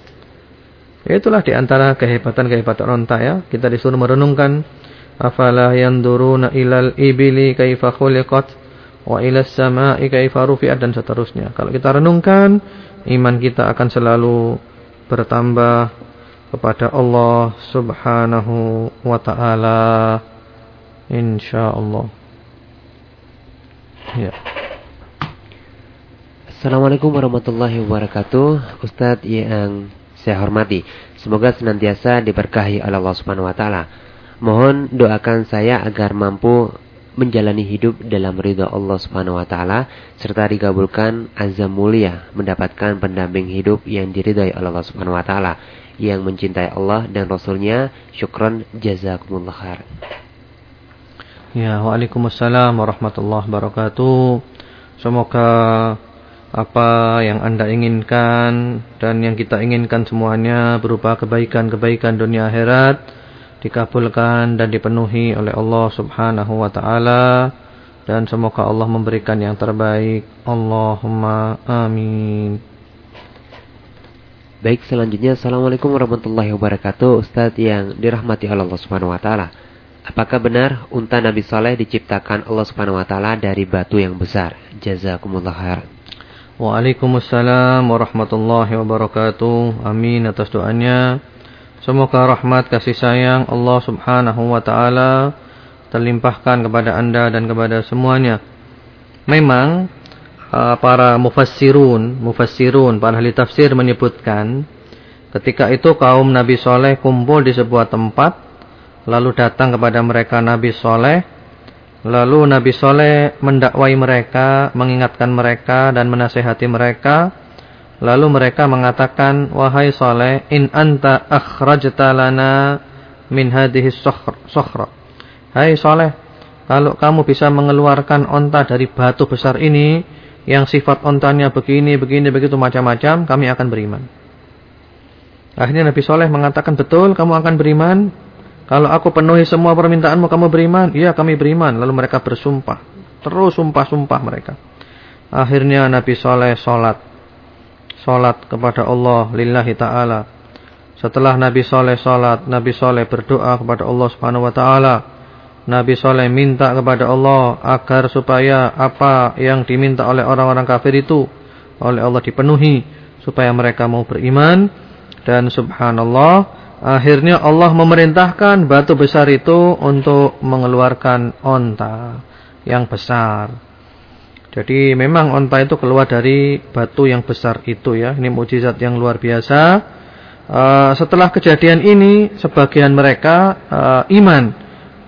S1: Ya itulah di antara kehebatan-kehebatan onta ya. Kita disuruh merenungkan. Afala yanduruna ilal ibili kaifa khuliqat. Wa ilas sama'i kaifa rufi'at. Dan seterusnya. Kalau kita renungkan. Iman kita akan selalu bertambah kepada Allah subhanahu wa ta'ala. InsyaAllah. Ya.
S2: Assalamualaikum warahmatullahi wabarakatuh. Ustadz yang saya hormati Semoga senantiasa diberkahi oleh Allah subhanahu wa ta'ala. Mohon doakan saya agar mampu menjalani hidup dalam ridha Allah subhanahu wa ta'ala Serta digabulkan azam mulia Mendapatkan pendamping hidup yang diridhai oleh Allah subhanahu wa ta'ala Yang mencintai Allah dan Rasulnya. Syukron jazakumullah khair.
S1: Ya, Waalaikumsalam warahmatullahi wabarakatuh. Semoga apa yang anda inginkan dan yang kita inginkan semuanya berupa kebaikan-kebaikan dunia akhirat dikabulkan dan dipenuhi oleh Allah Subhanahu wa taala dan semoga Allah memberikan yang terbaik. Allahumma amin.
S2: Baik, selanjutnya Assalamualaikum warahmatullahi wabarakatuh. Ustaz yang dirahmati Allah Subhanahu wa taala. Apakah benar unta Nabi Saleh diciptakan Allah Subhanahu wa taala dari batu yang besar? Jazakumullah khairan.
S1: Waalaikumsalam warahmatullahi wabarakatuh. Amin atas doanya. Semoga rahmat kasih sayang Allah Subhanahu wa taala terlimpahkan kepada Anda dan kepada semuanya. Memang uh, para mufassirun, mufassirun para ahli tafsir menyebutkan ketika itu kaum Nabi Soleh kumpul di sebuah tempat lalu datang kepada mereka Nabi Soleh Lalu Nabi Soleh mendakwai mereka, mengingatkan mereka dan menasehati mereka. Lalu mereka mengatakan, Wahai Soleh, in anta akhrajta lana min hadhihi sokhra. Hai Soleh, kalau kamu bisa mengeluarkan onta dari batu besar ini, yang sifat ontanya begini, begini, begitu macam-macam, kami akan beriman. Akhirnya Nabi Soleh mengatakan, betul kamu akan beriman. Kalau aku penuhi semua permintaanmu kamu beriman? Iya kami beriman. Lalu mereka bersumpah. Terus sumpah-sumpah mereka. Akhirnya Nabi Soleh sholat. Sholat kepada Allah lillahi ta'ala. Setelah Nabi Soleh sholat. Nabi Soleh berdoa kepada Allah subhanahu wa ta'ala. Nabi Soleh minta kepada Allah agar supaya apa yang diminta oleh orang-orang kafir itu oleh Allah dipenuhi supaya mereka mau beriman dan subhanallah Akhirnya Allah memerintahkan batu besar itu untuk mengeluarkan onta yang besar. Jadi memang onta itu keluar dari batu yang besar itu ya. Ini mujizat yang luar biasa. Uh, setelah kejadian ini sebagian mereka uh, iman.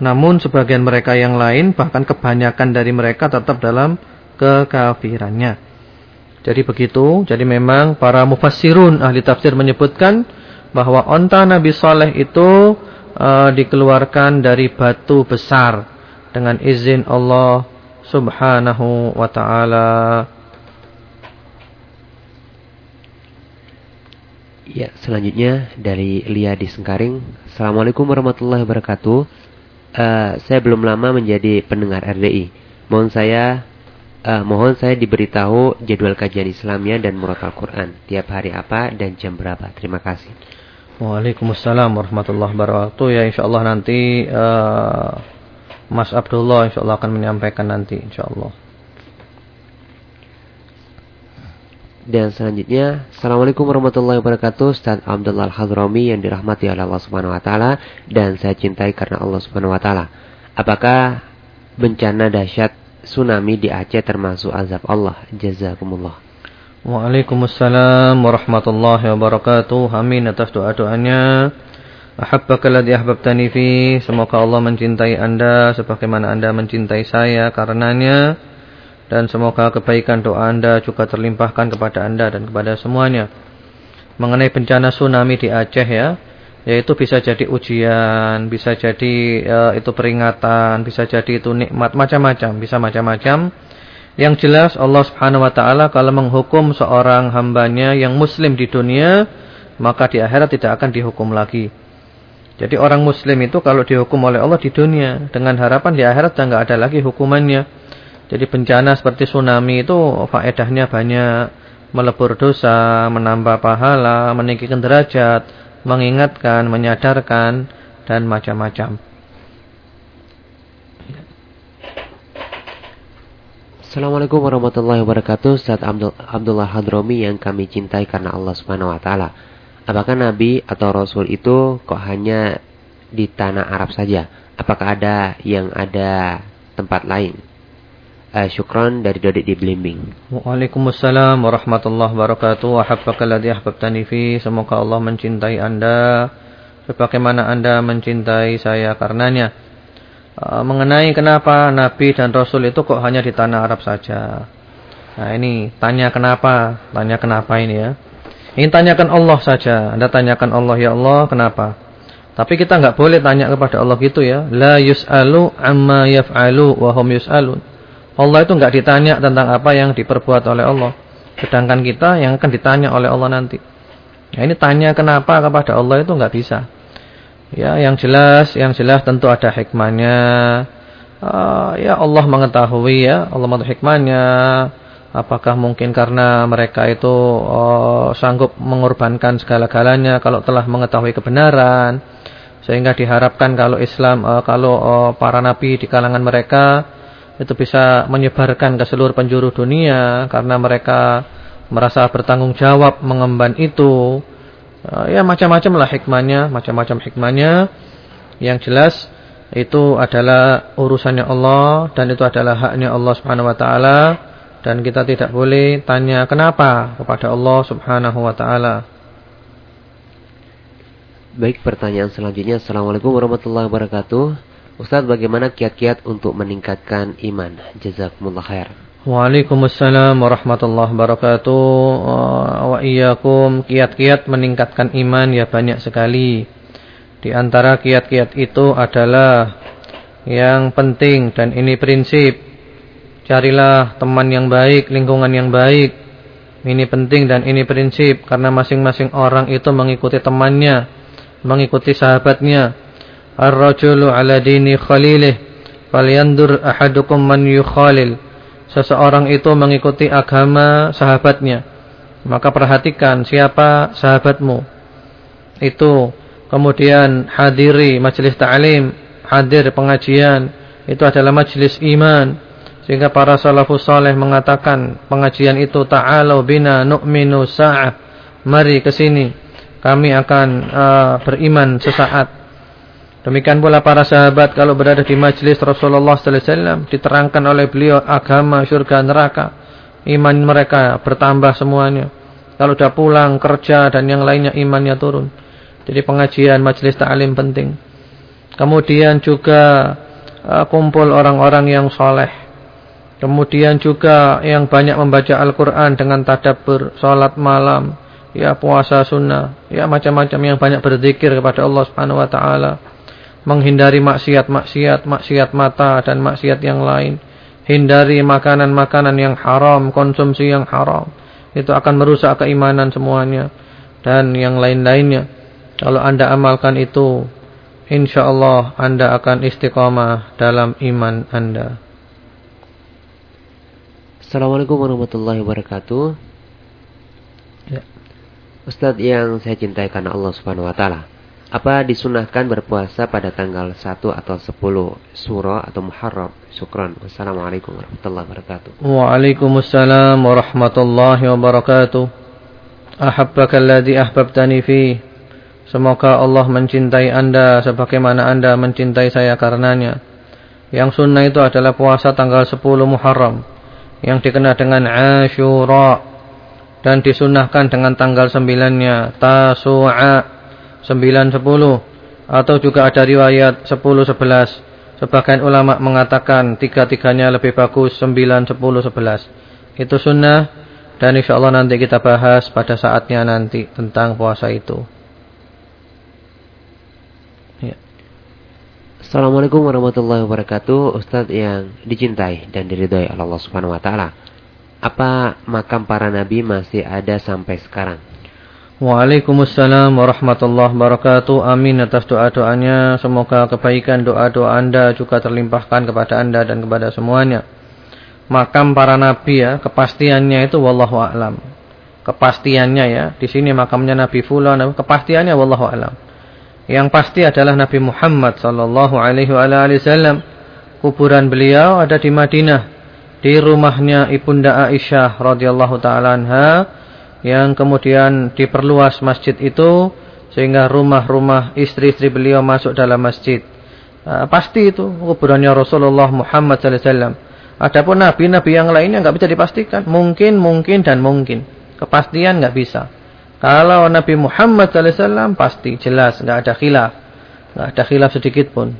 S1: Namun sebagian mereka yang lain bahkan kebanyakan dari mereka tetap dalam kekafirannya. Jadi begitu. Jadi memang para mufassirun ahli tafsir menyebutkan bahwa onta Nabi Saleh itu uh, dikeluarkan dari batu besar dengan izin Allah Subhanahu wa taala.
S2: Ya, selanjutnya dari Lia di Sengkaring. Assalamualaikum warahmatullahi wabarakatuh. Uh, saya belum lama menjadi pendengar RDI. Mohon saya Uh, mohon saya diberitahu jadwal kajian Islamnya dan murat Al-Quran. Tiap hari apa dan jam berapa. Terima kasih.
S1: Waalaikumsalam warahmatullahi wabarakatuh. Ya insya Allah nanti uh, Mas Abdullah insya Allah akan menyampaikan nanti insya Allah.
S2: Dan selanjutnya, Assalamualaikum warahmatullahi wabarakatuh. Ustaz Abdullah Al-Hadrami yang dirahmati oleh Allah Subhanahu wa taala dan saya cintai karena Allah Subhanahu wa taala. Apakah bencana dahsyat tsunami di Aceh termasuk azab Allah. Jazakumullah.
S1: Waalaikumsalam warahmatullahi wabarakatuh. Amin atas doa-doanya. Ahabbaka ladhi ahbabtani fi. Semoga Allah mencintai anda sebagaimana anda mencintai saya karenanya. Dan semoga kebaikan doa anda juga terlimpahkan kepada anda dan kepada semuanya. Mengenai bencana tsunami di Aceh ya yaitu bisa jadi ujian, bisa jadi uh, itu peringatan, bisa jadi itu nikmat, macam-macam, bisa macam-macam. Yang jelas Allah Subhanahu wa taala kalau menghukum seorang hambanya yang muslim di dunia, maka di akhirat tidak akan dihukum lagi. Jadi orang muslim itu kalau dihukum oleh Allah di dunia dengan harapan di akhirat tidak ada lagi hukumannya. Jadi bencana seperti tsunami itu faedahnya banyak, melebur dosa, menambah pahala, meninggikan derajat, mengingatkan, menyadarkan, dan macam-macam.
S2: Assalamualaikum warahmatullahi wabarakatuh Ustaz Abdul, Abdullah Hadromi yang kami cintai karena Allah subhanahu wa ta'ala Apakah Nabi atau Rasul itu kok hanya di tanah Arab saja? Apakah ada yang ada tempat lain? Uh, syukron dari Dodik di Blimbing.
S1: Waalaikumsalam warahmatullahi wabarakatuh. Ahabbaka ladhi ahbabtani fi. Semoga Allah mencintai Anda sebagaimana Anda mencintai saya karenanya. Uh, mengenai kenapa Nabi dan Rasul itu kok hanya di tanah Arab saja. Nah ini tanya kenapa, tanya kenapa ini ya. Ini tanyakan Allah saja. Anda tanyakan Allah ya Allah kenapa? Tapi kita nggak boleh tanya kepada Allah gitu ya. La yus'alu amma yaf'alu wa hum yus'alun. Allah itu nggak ditanya tentang apa yang diperbuat oleh Allah. Sedangkan kita yang akan ditanya oleh Allah nanti. Nah, ini tanya kenapa kepada Allah itu nggak bisa. Ya, yang jelas, yang jelas tentu ada hikmahnya. Uh, ya Allah mengetahui ya, Allah mengetahui hikmahnya. Apakah mungkin karena mereka itu uh, sanggup mengorbankan segala-galanya kalau telah mengetahui kebenaran, sehingga diharapkan kalau Islam, uh, kalau uh, para nabi di kalangan mereka itu bisa menyebarkan ke seluruh penjuru dunia karena mereka merasa bertanggung jawab mengemban itu. Uh, ya macam-macam lah hikmahnya, macam-macam hikmahnya. Yang jelas itu adalah urusannya Allah dan itu adalah haknya Allah Subhanahu wa taala dan kita tidak boleh tanya kenapa kepada Allah Subhanahu wa taala.
S2: Baik, pertanyaan selanjutnya. Assalamualaikum warahmatullahi wabarakatuh. Ustaz bagaimana kiat-kiat untuk meningkatkan iman? Jazakumullah khair.
S1: Waalaikumsalam warahmatullahi wabarakatuh. Wa iyyakum kiat-kiat meningkatkan iman ya banyak sekali. Di antara kiat-kiat itu adalah yang penting dan ini prinsip. Carilah teman yang baik, lingkungan yang baik. Ini penting dan ini prinsip karena masing-masing orang itu mengikuti temannya, mengikuti sahabatnya Ar-rajulu ala dini khalilih falyandur ahadukum man yukhalil. Seseorang itu mengikuti agama sahabatnya. Maka perhatikan siapa sahabatmu. Itu kemudian hadiri majelis ta'lim, hadir pengajian, itu adalah majelis iman. Sehingga para salafus saleh mengatakan pengajian itu ta'alau bina nu'minu sa'ah. Mari ke sini. Kami akan uh, beriman sesaat. Demikian pula para sahabat kalau berada di majlis Rasulullah sallallahu alaihi wasallam diterangkan oleh beliau agama surga neraka, iman mereka bertambah semuanya. Kalau sudah pulang kerja dan yang lainnya imannya turun. Jadi pengajian majlis ta'lim penting. Kemudian juga uh, kumpul orang-orang yang soleh. Kemudian juga yang banyak membaca Al-Quran dengan tadabbur, sholat malam, ya puasa sunnah, ya macam-macam yang banyak berzikir kepada Allah Subhanahu Wa Taala menghindari maksiat-maksiat, maksiat mata dan maksiat yang lain. Hindari makanan-makanan yang haram, konsumsi yang haram. Itu akan merusak keimanan semuanya dan yang lain-lainnya. Kalau Anda amalkan itu, insya Allah Anda akan istiqamah dalam iman Anda.
S2: Assalamualaikum warahmatullahi wabarakatuh. Ya. Ustadz yang saya cintai karena Allah Subhanahu wa taala. Apa disunahkan berpuasa pada tanggal 1 atau 10 surah atau Muharram? Syukran. Wassalamualaikum warahmatullahi wabarakatuh.
S1: Waalaikumsalam warahmatullahi wabarakatuh. Ahabbaka alladhi ahbabtani fi. Semoga Allah mencintai Anda sebagaimana Anda mencintai saya karenanya. Yang sunnah itu adalah puasa tanggal 10 Muharram yang dikenal dengan Ashura dan disunahkan dengan tanggal sembilannya Tasu'a sembilan sepuluh. Atau juga ada riwayat sepuluh sebelas. Sebagian ulama mengatakan tiga-tiganya lebih bagus sembilan sepuluh sebelas. Itu sunnah. Dan insya Allah nanti kita bahas pada saatnya nanti tentang puasa itu.
S2: Ya. Assalamualaikum warahmatullahi wabarakatuh. Ustadz yang dicintai dan diridhoi Allah subhanahu wa ta'ala. Apa makam para nabi masih ada sampai sekarang?
S1: Waalaikumsalam warahmatullahi wabarakatuh. Amin atas doa-doanya. Semoga kebaikan doa-doa Anda juga terlimpahkan kepada Anda dan kepada semuanya. Makam para nabi ya, kepastiannya itu wallahu a'lam. Kepastiannya ya, di sini makamnya Nabi Fulan, kepastiannya wallahu a'lam. Yang pasti adalah Nabi Muhammad sallallahu alaihi wasallam. Kuburan beliau ada di Madinah di rumahnya Ibunda Aisyah radhiyallahu taala anha yang kemudian diperluas masjid itu sehingga rumah-rumah istri-istri beliau masuk dalam masjid. Uh, pasti itu kuburannya Rasulullah Muhammad sallallahu alaihi wasallam. Adapun nabi-nabi yang lainnya nggak bisa dipastikan, mungkin, mungkin dan mungkin. Kepastian nggak bisa. Kalau Nabi Muhammad sallallahu alaihi wasallam pasti jelas nggak ada khilaf. nggak ada khilaf sedikit pun.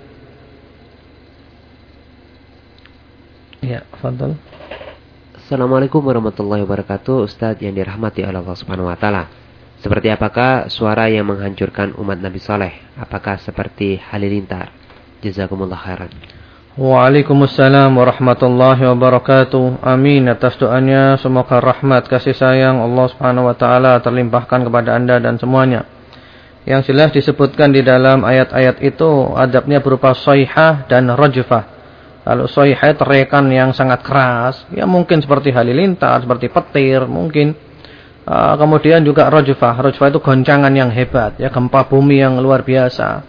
S2: Ya, fadal. Assalamualaikum warahmatullahi wabarakatuh. Ustadz yang dirahmati oleh Allah subhanahu wa ta'ala. Seperti apakah suara yang menghancurkan umat Nabi Saleh? Apakah seperti halilintar? Jazakumullah khairan.
S1: Waalaikumsalam warahmatullahi wabarakatuh. Amin. Atas doanya Semoga rahmat kasih sayang Allah subhanahu wa ta'ala terlimpahkan kepada anda dan semuanya. Yang jelas disebutkan di dalam ayat-ayat itu Adabnya berupa soihah dan rajfah kalau soihai teriakan yang sangat keras, ya mungkin seperti halilintar, seperti petir, mungkin. Uh, kemudian juga rojfah. Rojfah itu goncangan yang hebat, ya gempa bumi yang luar biasa.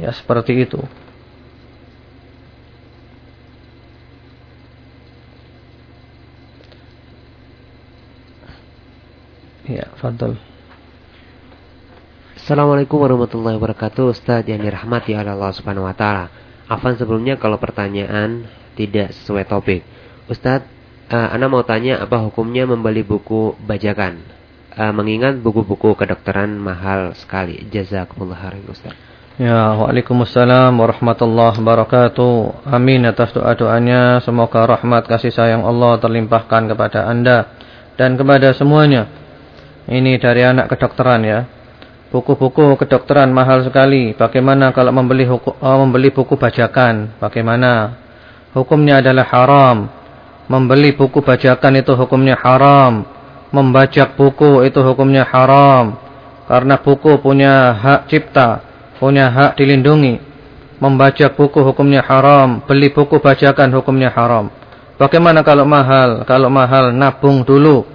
S1: Ya seperti itu.
S2: Ya, fadl. Assalamualaikum warahmatullahi wabarakatuh Ustaz yang dirahmati Allah subhanahu wa ta'ala Afan sebelumnya kalau pertanyaan tidak sesuai topik. Ustadz, uh, Anda mau tanya apa hukumnya membeli buku bajakan? Uh, mengingat buku-buku kedokteran mahal sekali. Jazakumullah khairan Ustaz.
S1: Ya, Waalaikumsalam warahmatullahi wabarakatuh. Amin atas doa-doanya. Semoga rahmat kasih sayang Allah terlimpahkan kepada Anda dan kepada semuanya. Ini dari anak kedokteran ya. Buku-buku kedokteran mahal sekali. Bagaimana kalau membeli hukum, oh, membeli buku bajakan? Bagaimana? Hukumnya adalah haram. Membeli buku bajakan itu hukumnya haram. Membajak buku itu hukumnya haram. Karena buku punya hak cipta, punya hak dilindungi. Membajak buku hukumnya haram. Beli buku bajakan hukumnya haram. Bagaimana kalau mahal? Kalau mahal nabung dulu.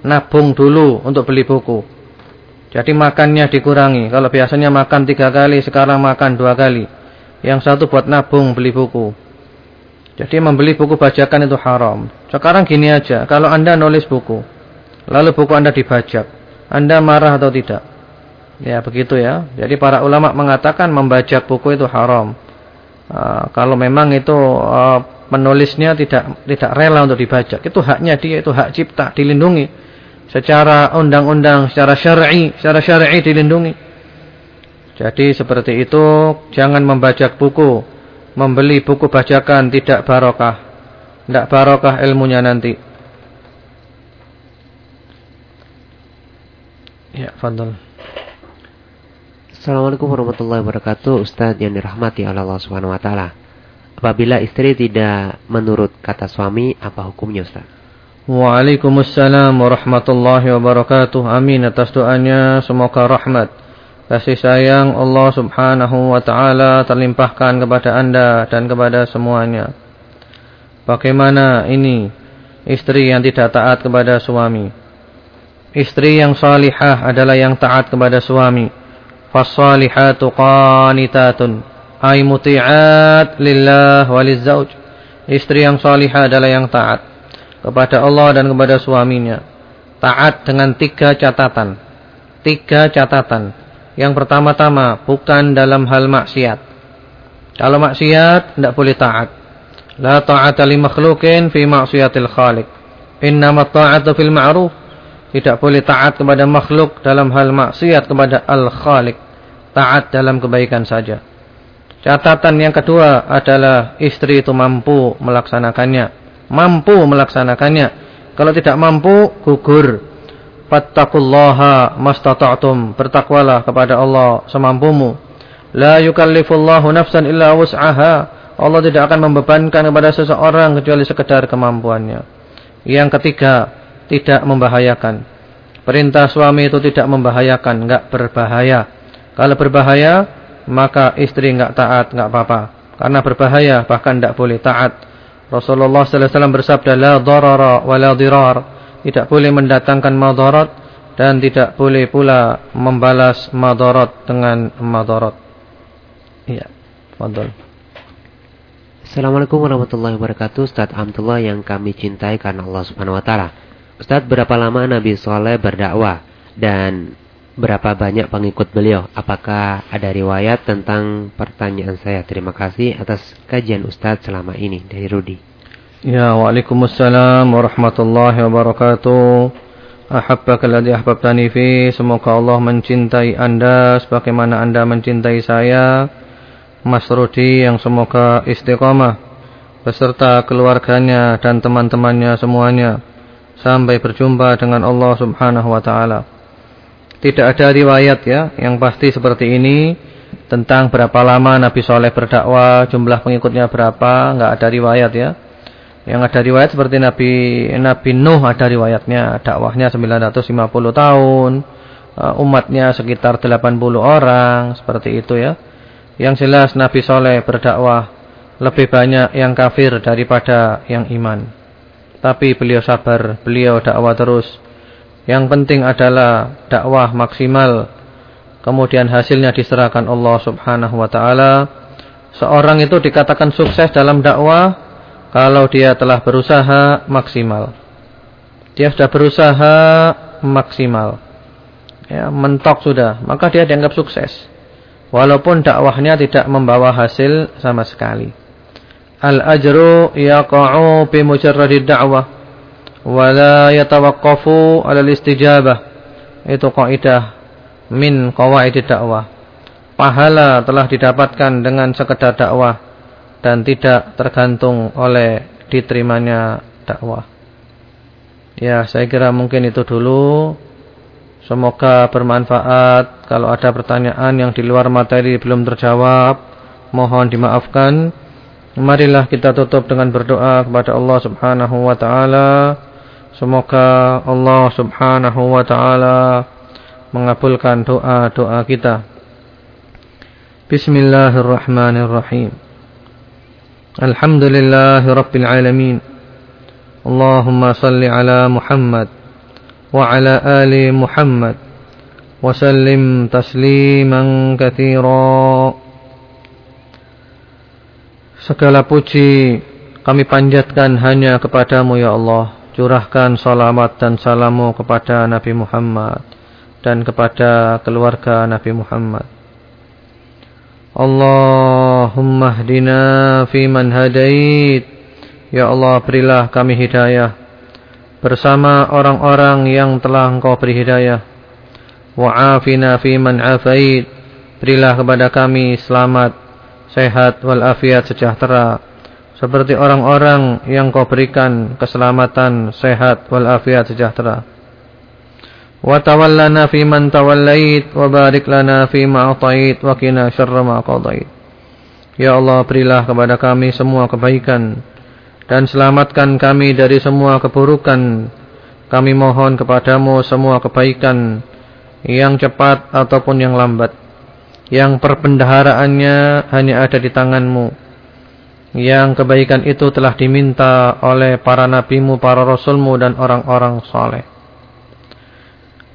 S1: Nabung dulu untuk beli buku. Jadi makannya dikurangi. Kalau biasanya makan tiga kali, sekarang makan dua kali. Yang satu buat nabung beli buku. Jadi membeli buku bajakan itu haram. Sekarang gini aja, kalau anda nulis buku, lalu buku anda dibajak, anda marah atau tidak? Ya begitu ya. Jadi para ulama mengatakan membajak buku itu haram. Uh, kalau memang itu uh, penulisnya tidak tidak rela untuk dibajak, itu haknya dia, itu hak cipta, dilindungi secara undang-undang, secara syar'i, secara syar'i dilindungi. Jadi seperti itu, jangan membajak buku, membeli buku bajakan tidak barokah. Tidak barokah ilmunya nanti.
S2: Ya, fadl. Assalamualaikum warahmatullahi wabarakatuh. Ustaz yang dirahmati oleh Allah Subhanahu wa taala. Apabila istri tidak menurut kata suami, apa hukumnya Ustaz?
S1: Waalaikumsalam warahmatullahi wabarakatuh. Amin atas doanya. Semoga rahmat, kasih sayang Allah subhanahu wa ta'ala terlimpahkan kepada anda dan kepada semuanya. Bagaimana ini istri yang tidak taat kepada suami. Istri yang salihah adalah yang taat kepada suami. Fassalihatu qanitatun ay muti'at lillah walizzauj. Istri yang salihah adalah yang taat kepada Allah dan kepada suaminya. Taat dengan tiga catatan. Tiga catatan. Yang pertama-tama bukan dalam hal maksiat. Kalau maksiat tidak boleh taat. La ta'ata li makhlukin fi maksiatil khaliq. Innama ta'atu fil ma'ruf. Tidak boleh taat kepada makhluk dalam hal maksiat kepada al-khaliq. Taat dalam kebaikan saja. Catatan yang kedua adalah istri itu mampu melaksanakannya. Mampu melaksanakannya. Kalau tidak mampu, gugur. Fattakullaha mastata'tum. Bertakwalah kepada Allah semampumu. La yukallifullahu nafsan illa wus'aha. Allah tidak akan membebankan kepada seseorang kecuali sekedar kemampuannya. Yang ketiga, tidak membahayakan. Perintah suami itu tidak membahayakan, enggak berbahaya. Kalau berbahaya, maka istri enggak taat, enggak apa-apa. Karena berbahaya, bahkan enggak boleh taat. Rasulullah wasallam bersabda, "La darara wa la dirar." Tidak boleh mendatangkan madarat dan tidak boleh pula membalas madarat dengan madarat. Iya, fadhol.
S2: Assalamualaikum warahmatullahi wabarakatuh Ustaz Abdullah yang kami cintai karena Allah subhanahu wa ta'ala Ustaz, berapa lama Nabi Soleh berdakwah dan berapa banyak pengikut beliau? Apakah ada riwayat tentang pertanyaan saya? Terima kasih atas kajian Ustaz selama ini dari Rudi.
S1: Ya, Waalaikumsalam warahmatullahi wabarakatuh. Ahabbaka alladhi ahbabtani fi. Semoga Allah mencintai Anda sebagaimana Anda mencintai saya. Mas Rudi yang semoga istiqamah beserta keluarganya dan teman-temannya semuanya sampai berjumpa dengan Allah Subhanahu wa taala. Tidak ada riwayat ya yang pasti seperti ini tentang berapa lama Nabi Soleh berdakwah, jumlah pengikutnya berapa, enggak ada riwayat ya. Yang ada riwayat seperti Nabi Nabi Nuh ada riwayatnya, dakwahnya 950 tahun, uh, umatnya sekitar 80 orang, seperti itu ya. Yang jelas Nabi Soleh berdakwah lebih banyak yang kafir daripada yang iman. Tapi beliau sabar, beliau dakwah terus. Yang penting adalah dakwah maksimal. Kemudian hasilnya diserahkan Allah subhanahu wa ta'ala. Seorang itu dikatakan sukses dalam dakwah kalau dia telah berusaha maksimal. Dia sudah berusaha maksimal. Ya, mentok sudah, maka dia dianggap sukses. Walaupun dakwahnya tidak membawa hasil sama sekali. Al-ajru yaqa'u bi mujarradid da'wah wa la yatawaqqafu 'ala al-istijabah. Itu kaidah min qawaidid dakwah. Pahala telah didapatkan dengan sekedar dakwah dan tidak tergantung oleh diterimanya dakwah. Ya, saya kira mungkin itu dulu. Semoga bermanfaat. Kalau ada pertanyaan yang di luar materi belum terjawab, mohon dimaafkan. Marilah kita tutup dengan berdoa kepada Allah Subhanahu wa taala. Semoga Allah Subhanahu wa taala mengabulkan doa-doa kita. Bismillahirrahmanirrahim. Alhamdulillahirabbil alamin. Allahumma salli ala Muhammad wa ala ali Muhammad wa sallim tasliman katsiran. Segala puji kami panjatkan hanya kepadamu ya Allah. Curahkan salamat dan salamu kepada Nabi Muhammad dan kepada keluarga Nabi Muhammad. Allahumma hdina fi man hadait. Ya Allah berilah kami hidayah bersama orang-orang yang telah Engkau beri hidayah. Wa'afina fi man afait. Berilah kepada kami selamat sehat walafiat sejahtera. Seperti orang-orang yang kau berikan keselamatan sehat walafiat sejahtera. Wa tawallana fi man tawallait wa barik lana fi ma atait wa qina syarra ma qadait. Ya Allah berilah kepada kami semua kebaikan dan selamatkan kami dari semua keburukan. Kami mohon kepadamu semua kebaikan yang cepat ataupun yang lambat yang perpendaharaannya hanya ada di tanganmu. yang kebaikan itu telah diminta oleh para nabimu, para rasulmu dan orang-orang saleh.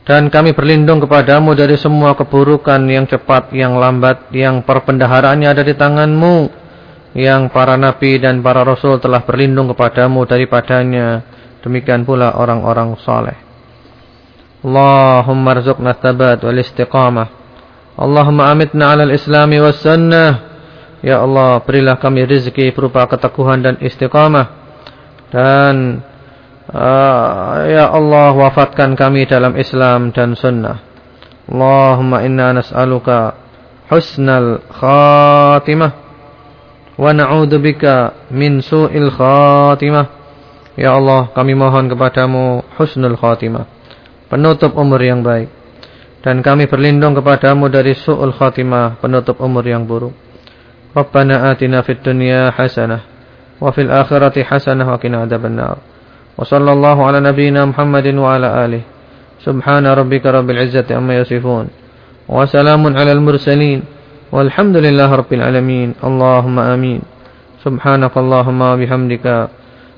S1: Dan kami berlindung kepadamu dari semua keburukan yang cepat, yang lambat, yang perpendaharaannya ada di tanganmu, yang para nabi dan para rasul telah berlindung kepadamu daripadanya. Demikian pula orang-orang saleh. Allahumma rzuqna thabat wal istiqamah. Allahumma amitna ala al-islami was sunnah. Ya Allah, berilah kami rezeki berupa keteguhan dan istiqamah. Dan uh, Ya Allah, wafatkan kami dalam Islam dan sunnah. Allahumma inna nas'aluka husnal khatimah. Wa na'udhu bika min su'il khatimah. Ya Allah, kami mohon kepadamu husnul khatimah. Penutup umur yang baik dan kami berlindung kepadamu dari su'ul khatimah, penutup umur yang buruk. Rabbana atina fid dunya hasanah wa fil akhirati hasanah wa qina adzabannar. Wa sallallahu ala nabiyyina Muhammadin wa ala alihi. Subhana rabbika rabbil izzati amma yasifun. Wa salamun ala al-mursalin, Walhamdulillahi rabbil alamin. Allahumma amin. Subhanakallahumma bihamdika